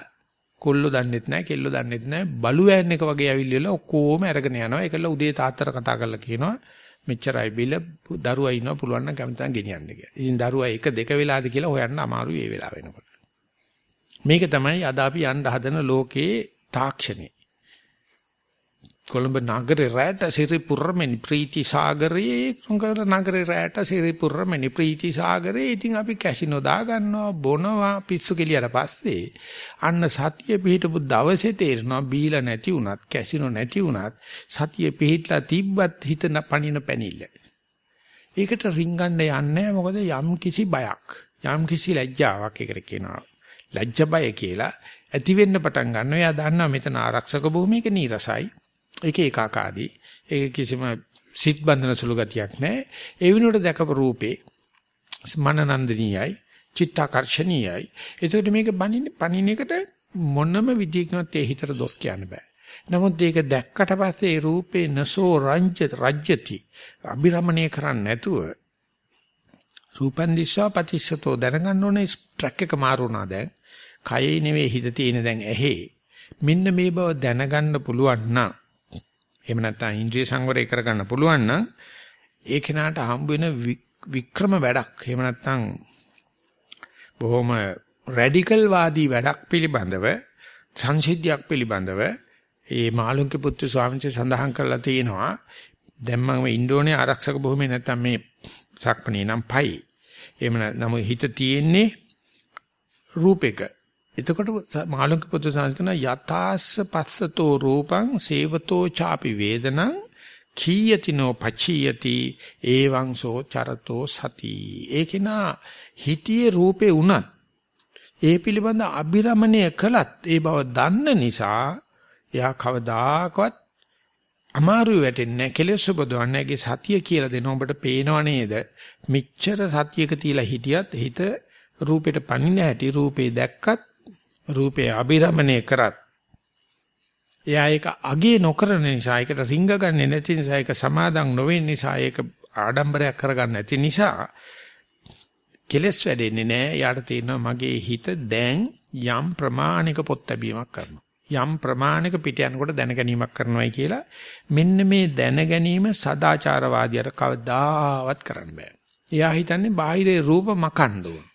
Speaker 1: කොල්ලෝ දන්නෙත් නැහැ කෙල්ලෝ දන්නෙත් නැහැ බලු වෑන් එක වගේ ඇවිල්ලා ඔක්කොම අරගෙන යනවා ඒකල උදේ තාත්තට කතා කරලා කියනවා මෙච්චරයි බිල දරුවා ඉන්නවා පුළුවන් නම් කැමති නම් ගෙනියන්න කියලා. ඉතින් දරුවා එක දෙක වෙලාද කියලා හොයන්න අමාරුයි ඒ වෙලාව වෙනකොට. මේක තමයි අද අපි යන්න හදන ලෝකයේ තාක්ෂණය. කොළඹ නගරේ රැට සිරිපුරමෙනි ප්‍රීති සාගරයේ කොංගල නගරේ රැට සිරිපුරමෙනි ප්‍රීති සාගරේ ඉතින් අපි කැසිනෝ දා ගන්නවා බොනවා පිස්සු කෙලියට පස්සේ අන්න සතිය පිහිටපු දවසේ තේරෙනවා බීලා නැති වුණත් කැසිනෝ නැති වුණත් සතිය පිහිටලා තිබ්බත් හිත පණින පැනිල්ල. ඒකට රින්ගන්න යන්නේ මොකද යම් කිසි බයක් යම් කිසි ලැජ්ජාවක් ඒකට කියනවා. ලැජ්ජ බය කියලා ඇති වෙන්න පටන් ගන්නවා. එයා දන්නවා මෙතන ආරක්ෂක භූමියක නීරසයි. ඒක ඒකාකාරී. ඒක කිසිම සිත් බන්ධන සුළු ගතියක් නැහැ. ඒ වෙනුවට දැකපු රූපේ මනනන්දනීයයි, චිත්තාකර්ෂණීයයි. ඒකට මේක බණින්නේ පණින එකට මොනම විදිහකින්වත් ඒ හිතට දොස් කියන්න බෑ. නමුත් ඒක දැක්කට පස්සේ ඒ රූපේ නසෝ රංජ රජ්‍යති අභිරමණය කරන්නේ නැතුව රූපන් දිස්සා පතිස්සතෝ දැනගන්න ඕනේ ට්‍රැක් එක මාරුණා දැන්. කයේ නෙවෙයි හිත තියෙන දැන් ඇහි. මෙන්න මේ බව දැනගන්න පුළුවන් නම් එහෙම නැත්නම් ඉන්ද්‍රිය සංවරය කරගන්න පුළුවන් නම් ඒ කෙනාට හම්බ වෙන වික්‍රම වැඩක්. එහෙම නැත්නම් බොහොම රැඩිකල් වාදී වැඩක් පිළිබඳව සංසිද්ධියක් පිළිබඳව ඒ මාළුන්ගේ පුත්තු ස්වාමීන් වහන්සේ සඳහන් කරලා තියෙනවා. දැන් මම ඉන්ඩෝනේ ආරක්ෂක භූමියේ නැත්නම් මේ සක්පණේ නම් පයි. එහෙම නැත්නම් හිත තියෙන්නේ රූපෙක. එතකොට මාළුන්ගේ පුත්‍ර සංස්කරණ යතාස්ස පස්සතෝ රූපං සේවතෝ ചാපි වේදනං කීයතිනෝ පචියති එවං සෝ චරතෝ සති. ඒකිනා හිතියේ රූපේ උනත් ඒ පිළිබඳ අබිරමණය කළත් ඒ බව දන්න නිසා එයා කවදාකවත් අමාරු වෙටෙන්නේ කෙලෙස් උපදවන්නේගේ සතිය කියලා දෙන ඔබට පේනව නේද? මෙච්චර සතියක තියලා හිටියත් හිත රූපෙට පණින හැටි රූපේ දැක්කත් රූපේ අබිරමණය කරත් එයා ඒක අගේ නොකරන නිසා ඒකට රිංග ගන්නේ නැති නිසා ඒක සමාදම් නොවෙන නිසා ඒක ආඩම්බරයක් කරගන්න නැති නිසා කෙලස් වැඩෙන්නේ නැහැ. යාට තේරෙනවා මගේ හිත දැන් යම් ප්‍රමාණික පොත් ලැබීමක් කරනවා. යම් ප්‍රමාණික පිට යනකොට දැන ගැනීමක් කරනවායි කියලා මෙන්න මේ දැන ගැනීම සදාචාරවාදියට කවදාවත් කරන්න බෑ. එයා හිතන්නේ බාහිරේ රූප මකන්න ඕන.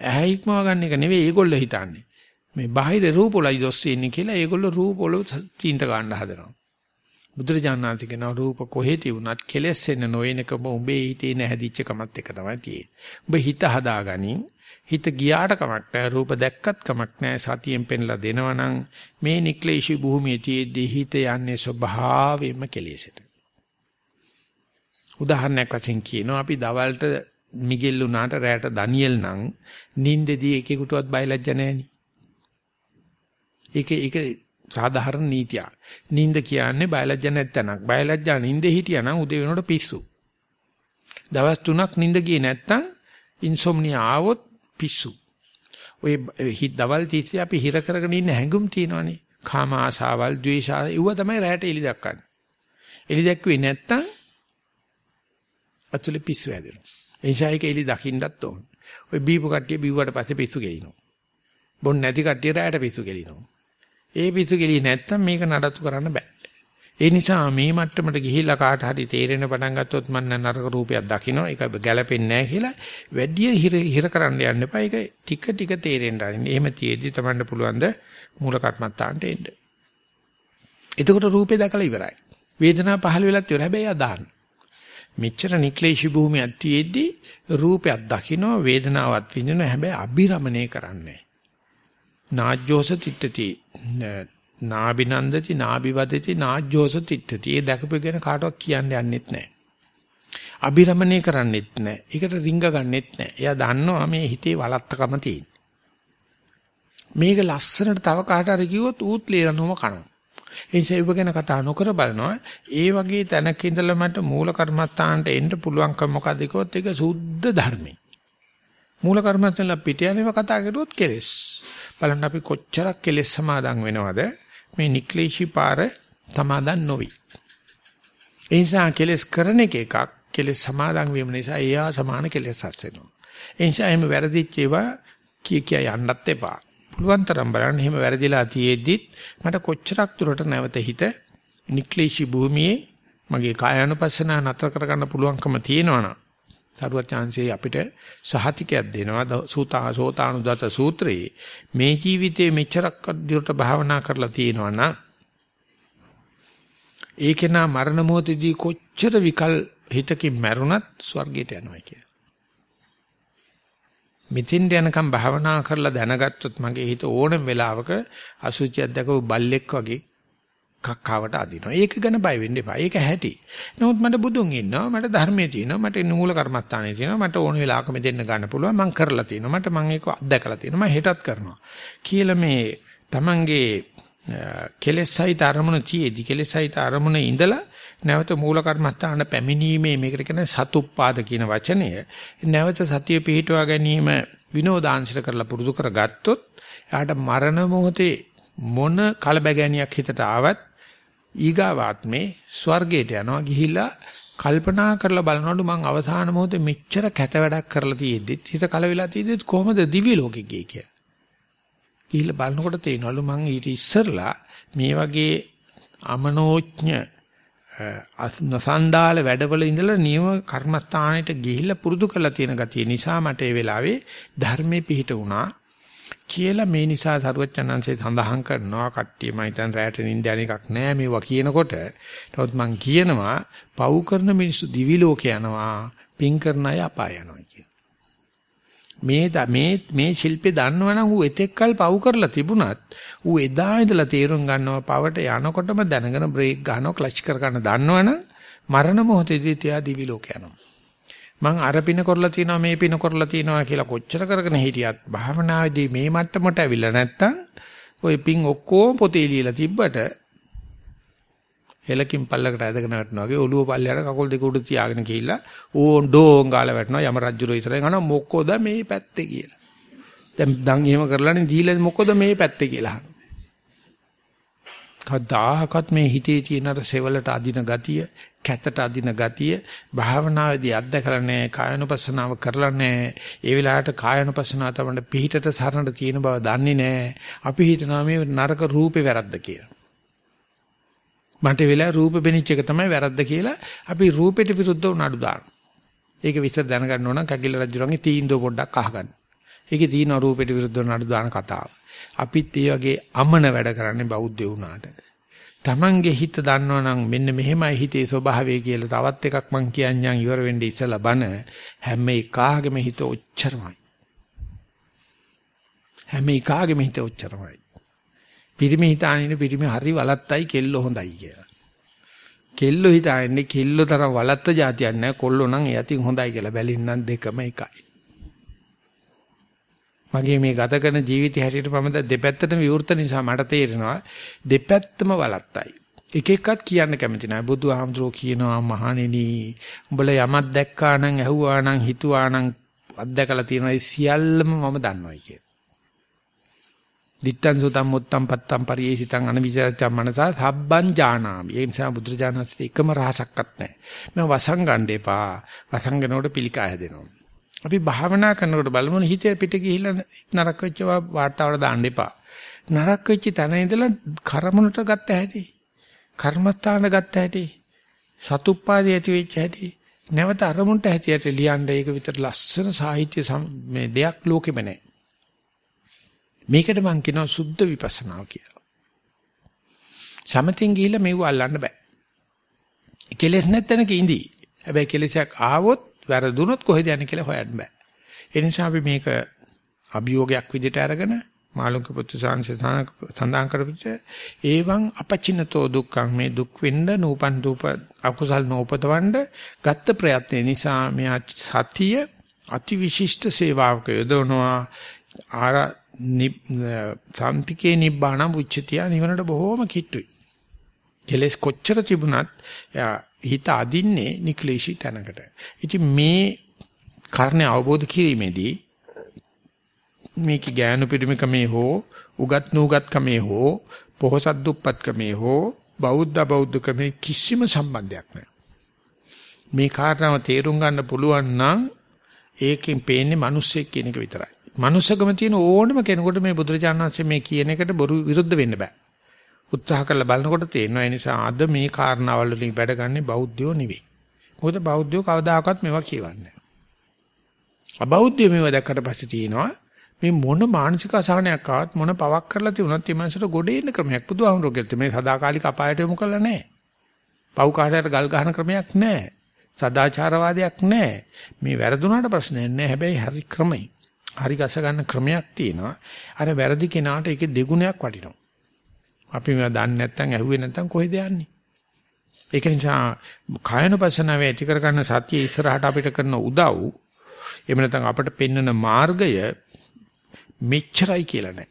Speaker 1: ඇහැ ඉක්මව ගන්න එක නෙවෙයි ඒගොල්ලෝ හිතන්නේ. මේ බාහිර රූප වලයි දොස් ඉන්නේ කියලා ඒගොල්ලෝ රූප වල චින්ත ගන්න හදනවා. බුදුරජාණන්සේ කියන රූප කොහෙ තිබුණත් කෙලෙස් එන්න නොවනකම උඹේ හිතේ නැහැදිච්ච කමත් එක තමයි තියෙන්නේ. උඹ හිත හදාගනින් හිත ගියාට කමක් නැහැ රූප දැක්කත් කමක් නැහැ සතියෙන් පෙන්ලා දෙනවනම් මේ නික්ලේශී භූමියේදී හිත යන්නේ ස්වභාවයෙන්ම කෙලෙසට. උදාහරණයක් වශයෙන් කියනවා අපි දවල්ට මිගෙල් උනාට රැට දනියෙල් නම් නිින්දෙදී එකෙකුටවත් බයලජ්ජ නැහෙනි. ඒක ඒක සාධාරණ නීතියක්. නිින්ද කියන්නේ බයලජ්ජ නැත්තනක්. බයලජ්ජා නිින්දේ හිටියානම් උදේ වෙනකොට පිස්සු. දවස් 3ක් නිින්ද ගියේ නැත්තම් ඉන්සොම්නියා ආවොත් පිස්සු. ඔය හිත දවල් තිස්සේ අපි හිර කරගෙන ඉන්න හැඟුම් තියෙනවනේ. කාම ආසාවල්, ද්වේෂ ඒව තමයි රැට එලි දක්වන්නේ. එලි දැක්ුවේ නැත්තම් අතුලේ පිස්සු හැදෙනවා. ඒ නිසා ඒක එලි දකින්නත් ඕන. ඔය බීපු කට්ටිය බිව්වට පස්සේ පිස්සු ගෙලිනවා. බොන් නැති කට්ටිය රැට පිස්සු ගෙලිනවා. ඒ පිස්සු ගෙලිය නැත්තම් මේක නඩත්තු කරන්න බෑ. ඒ නිසා මේ මට්ටමට ගිහිල්ලා කාට හරි තේරෙන පටන් ගත්තොත් මම නරක රූපයක් දකින්න ඒක ගැළපෙන්නේ නැහැ කියලා වැඩි හිර හිර කරන්න යන්න එපා. ඒක ටික ටික තේරෙන්න ආරින්න. එහෙම තියෙද්දි තමන්ට පුළුවන් ද මූල කර්මත්තාන්ට එන්න. එතකොට රූපේ දැකලා ඉවරයි. වේදනාව පහළ වෙලත් ඉවරයි. හැබැයි අදාන්න. මෙච්චර නික්ලේශී භූමියක් තියෙද්දි රූපයක් දකින්න වේදනාවක් විඳිනවා. හැබැයි අබිරමණය කරන්නේ නාජ්ජෝස තිට්ඨති නාබිනන්දති නාබිවදති නාජ්ජෝස තිට්ඨති. ඒ දැකපු ගැන කාටවත් කියන්න යන්නෙත් නැහැ. අබිරමණය කරන්නෙත් නැහැ. ඒකට රිංග ගන්නෙත් නැහැ. එයා දන්නවා මේ හිතේ වලත්තකම තියෙන. මේක ලස්සනට තව කාට හරි කිව්වොත් ඌත් ලේරනොම කනවා. ඒ නිසා ඉව ගැන කතා නොකර බලනවා. ඒ වගේ තැනක ඉඳලා මට මූල කර්මත්තාන්ට එන්න පුළුවන්කම මොකද කිව්වොත් ඒක සුද්ධ ධර්මයි. මූල කර්මත්තෙන්ලා පිට යනව කතා කරුවොත් කෙලස්. බලන්න අපි කොච්චරක් කෙලස් සමාදන් වෙනවද? මේ නික්ලේශී පාර සමාදන් නොවි. ඒ නිසා කෙලස් කරන එක එකක් කෙලස් සමාදන් වීම නිසා එයා සමාන කෙලස් හස් වෙනවා. ඒ නිසා එහෙම වැරදිච්ච ඒවා කී කිය යන්නත් එපා. පුළුවන් තරම් බලන්න එහෙම වැරදිලා තියෙද්දිත් මට කොච්චරක් දුරට නැවත හිත නික්ලේශී භූමියේ මගේ කායानुපස්සන නතර කරගන්න පුළුවන්කම තියෙනවනම් සරුවත් chance අපිට සහතිකයක් දෙනවා සූතා සෝතානුදත සූත්‍රයේ මේ ජීවිතේ මෙච්චරක් දුරට භාවනා කරලා තියෙනවා නම් ඒකේනා මරණ මොහොතදී කොච්චර විකල් හිතකින් මැරුණත් ස්වර්ගයට යනවා කිය. මෙතෙන් යනකම් භාවනා කරලා දැනගත්තොත් මගේ හිත ඕනම වෙලාවක අසුචියක් දැකව බල්ලෙක් වගේ කක්කාවට අදිනවා. ඒක ගැන බය වෙන්න එපා. ඒක ඇහැටි. නමුත් මට බුදුන් ඉන්නවා, මට ධර්මයේ තියෙනවා, මට මූල කර්මස්ථානයේ තියෙනවා, මට ඕන වෙලාවක මෙතෙන්න ගන්න පුළුවන්. මම කරලා තියෙනවා. මට මම ඒක අත්දැකලා තියෙනවා. මම හෙටත් කරනවා. කියලා මේ Tamange කෙලෙසයිත අරමුණ තියේදී කෙලෙසයිත අරමුණ ඉඳලා නැවත මූල කර්මස්ථාන පැමිණීමේ මේකට කියන සතුප්පාද කියන වචනය නැවත සතිය පිහිටුවා ගැනීම විනෝදාංශල කරලා පුරුදු කරගත්තොත් එයාට මරණ මොහොතේ මොන කලබගැනියක් හිතට ආවත් ඊගාවාත්මේ ස්වර්ගයට යනවා ගිහිල්ලා කල්පනා කරලා බලනකොට මං අවසාන මොහොතේ මෙච්චර කැත වැඩක් කරලා තියෙද්දිත් හිත කල වෙලා තියෙද්දිත් කොහොමද දිවි ලෝකෙ ගියේ කියලා. ගිහිල්ලා බලනකොට තේනවලු මං ඊට ඉස්සරලා මේ වගේ අමනෝඥ නසන්ඩාල වැඩවල ඉඳලා නියම කර්මස්ථානෙට ගිහිල්ලා පුරුදු කරලා තියෙන ගතිය නිසා මට ඒ වෙලාවේ ධර්මයේ පිහිට වුණා. කියලා මේ නිසා සරුවච්චන්හන්සේ සඳහන් කරනවා කට්ටිය මම හිතන් රැට නින්ද යන එකක් නෑ මේවා කියනකොට නමුත් මං කියනවා පව් කරන මිනිස්සු දිවි ලෝක යනවා පින් කරන අය අපාය යනවා කියන. මේ මේ මේ ශිල්පේ දන්නවනම් ඌ එතෙක්කල් පව් කරලා තිබුණත් ඌ එදා ඉඳලා තේරුම් ගන්නවා පවට යනකොටම දැනගෙන බ්‍රේක් ගන්නවා ක්ලච් කර ගන්න දන්නවනම් මරණ මොහොතේදී තියා දිවි ලෝක යනවා. මං අර පින කරලා තියනවා මේ පින කරලා තියනවා කියලා කොච්චර කරගෙන හිටියත් භාවනාවේදී මේ මට්ටමට ඇවිල්ලා නැත්තම් ওই පින් ඔක්කොම පොතේ ලියලා තිබ්බට හෙලකින් පල්ලකට ඇදගෙන වැටෙනවා වගේ ඔළුව පල්ලයට කකුල් දෙක උඩ තියාගෙන ගිහිල්ලා ඕන් ඩෝන් ගාලා වැටෙනවා යම රජුරෝ ඉස්සරහින් අහනවා මොකෝද මේ පැත්තේ කියලා. දැන් දන් එහෙම කරලානේ දීලා මොකෝද මේ පැත්තේ කියලා අහනවා. කවදාහකත් මේ හිතේ තියෙන අර සෙවලට අදින ගතිය, කැතට අදින ගතිය භාවනාවේදී අත්දකලා නැහැ, කායනුපස්සනාව කරලා නැහැ. ඒ වෙලාවට කායනුපස්සනාව තමයි පිහිටට සරණට තියෙන බව දන්නේ නැහැ. අපි හිතනවා මේ නරක රූපේ වැරද්ද කියලා. මන්ට වෙලා රූප බෙනිච්ච එක තමයි වැරද්ද කියලා අපි රූපෙට විරුද්ධව නඩු දානවා. ඒක විස්තර දැනගන්න ඕන කකිල රජුරන්ගේ තීන්දුව පොඩ්ඩක් අහගන්න. ඒකේ තියෙන රූපෙට විරුද්ධව නඩු දාන කතාව. අපිත් ඒ වගේ අමන වැඩ කරන්නේ බෞද්ධ වුණාට. Tamange හිත දන්නවනම් මෙන්න මෙහෙමයි හිතේ ස්වභාවය කියලා තවත් එකක් මං කියන්නම් ඉවර වෙන්න ඉස්සලා බන හැම එකාගේම හිත ඔච්චරමයි. හැම එකාගේම හිත ඔච්චරමයි. පිරිමි හිතානින පිරිමි හරි වලත්තයි කෙල්ල හොඳයි කියලා. කෙල්ල හිතාන්නේ කෙල්ල තරම් වලත්ත જાතියක් නැහැ කොල්ලෝ නම් එයතින් හොඳයි කියලා බැලින්නම් දෙකම එකයි. මගේ මේ ගත කරන ජීවිතය හැටියට මම දෙපැත්තටම විවෘත නිසා මට තේරෙනවා දෙපැත්තම වලත්තයි. එක එකක් කියන්න කැමති නැහැ. බුදුහාමුදුරෝ කියනවා මහණෙනි උඹලා යමක් දැක්කා නම් ඇහුවා නම් හිතුවා නම් අත්දකලා තියෙනවා සියල්ලම මම දන්නවයි කියලා. දිත්තං සුතං මුත්තං පත්තං පරියේසිතං අනවිචරච්ඡම් මනසා සබ්බං ජානාමි. ඒ නිසා බුදුරජාණන්සේ එකම රහසක්වත් නැහැ. මම වසංගණ්ඩ එපා. වසංගනෝට පිළිකා හැදෙනවා. අපි භාවනා කරනකොට බලමු හිතේ පිට ගිහිල්ලා නරක වෙච්ච වාර්තාවල දාන්න එපා. නරක වෙච්ච තැන ඉඳලා කර්මනට ගත්ත හැටි. කර්මස්ථාන ගත්ත හැටි. සතුප්පාදී ඇති වෙච්ච හැටි. නැවත අරමුණට හැටියට ලියන්න ඒක විතර ලස්සන සාහිත්‍ය මේ දෙයක් ලෝකෙම නැහැ. මේකට මම කියනවා සුද්ධ විපස්සනාව කියලා. සමතින් ගිහිල්ලා මෙව අල්ලන්න බෑ. කෙලෙස් නැත්නම් ඉඳී. හැබැයි කෙලෙසක් ආවොත් වැරදුනොත් කොහෙද යන්නේ කියලා හොයන්න බෑ. ඒ නිසා අපි මේක අභියෝගයක් විදිහට අරගෙන මාළුක පුත්තු සාංශ සඳහන් කරපිට ඒවං අපචිනතෝ දුක්ඛං මේ දුක් වෙන්න නූපන් දූප අකුසල් නෝපතවන්න ගත්ත ප්‍රයත්න නිසා මෙයා සතිය අතිවිශිෂ්ට සේවාවක යොදවනවා ආර සම්තිකේ නිබ්බාණ උච්චතිය නිවනට බොහෝම කිට්ටුයි. කෙලස් කොච්චර තිබුණත් හිත අදින්නේ නික්ලේශී තැනකට. ඉතින් මේ කාරණේ අවබෝධ කිරීමේදී මේක ඥාන පිරිමකමේ හෝ උගත් නූගත්කමේ හෝ පොහසත් දුප්පත්කමේ හෝ බෞද්ධ බෞද්ධකමේ කිසිම සම්බන්ධයක් නැහැ. මේ කාරණාව තේරුම් ගන්න පුළුවන් නම් ඒකෙන් පේන්නේ මිනිස්සෙක් කියන එක විතරයි. මනුස්සකම තියෙන ඕනම කෙනෙකුට මේ බුදුරජාණන් වහන්සේ මේ කියන එකට බොරු විරුද්ධ වෙන්න බෑ. උත්සාහ කරලා බලනකොට තේරෙනවා ඒ නිසා අද මේ කාරණාවල් වලින් වැඩ ගන්න බෞද්ධයෝ නෙවෙයි. මොකද බෞද්ධයෝ කවදාකවත් මේවා කියවන්නේ අබෞද්ධයෝ මේවා දැක්කට පස්සේ තියෙනවා මේ මොන මානසික අසහනයක් ආවත් මොන පවක් කරලා තිබුණත් මේ මනසට ගොඩේ ඉන්න ක්‍රමයක් බුදුහාමුදුරුවෝ මේ සදාකාලික අපායට යොමු කරලා නැහැ. පව් කාටයට ගල් ගහන ක්‍රමයක් නැහැ. සදාචාරවාදයක් නැහැ. මේ වැරදුනාට ප්‍රශ්නයක් නැහැ. හැබැයි හරි ක්‍රමයි. හරි ගස ගන්න ක්‍රමයක් තියෙනවා. අර වැරදි කෙනාට ඒකේ දෙගුණයක් වටිනවා. අපි මේවා දන්නේ නැත්නම් ඇහුවේ නැත්නම් කොහෙද යන්නේ? ඒක නිසා කායනපසනාවේ ඇති කර ගන්න සතිය ඉස්සරහට අපිට කරන උදව් එහෙම නැත්නම් අපිට පෙන්වන මාර්ගය මෙච්චරයි කියලා නෑ.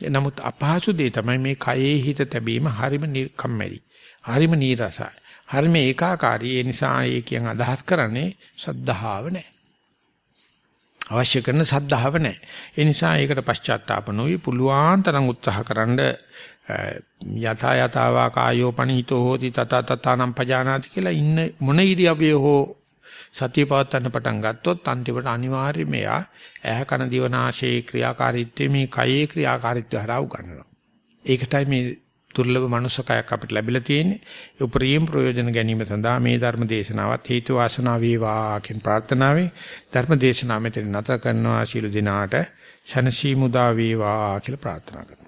Speaker 1: නමුත් අපහසු දේ තමයි මේ කයේ හිත තැබීම හරිම කම්මැලි. හරිම නීරසයි. හරිම ඒකාකාරී. ඒ නිසා ඒ කියන අදහස් කරන්නේ සද්ධාව නෑ. අවශ්‍ය කරන සද්ධාව නැහැ. ඒ නිසා ඒකට පශ්චාත්තාප නොවි පුළුවන් තරම් උත්සාහකරනද යථා යතාවා කායෝ පනිහිතෝ හෝති තත තතානම් පජානාති කියලා ඉන්න මොන ඉරියව්වේ හෝ සතිය පවත්වන්න පටන් ගත්තොත් අන්තිමට අනිවාර්යයෙන් මෙයා ඇහ කන දිවනාශේ ක්‍රියාකාරීත්වයේ මේ කයේ ක්‍රියාකාරීත්වය හරහා උගන්වනවා. ඒකටයි මේ දුර්ලභ මනුස්සකයක් අපිට ලැබිලා තියෙන්නේ. ඒ උපරිම ප්‍රයෝජන ගැනීම සඳහා මේ ධර්ම දේශනාවත් හේතු වාසනා වේවා කියන ප්‍රාර්ථනාවෙන් ධර්ම දේශනාව මෙතන නතර කරනවා ශිළු දිනාට ශනසී මුදා වේවා කියලා ප්‍රාර්ථනා කරනවා.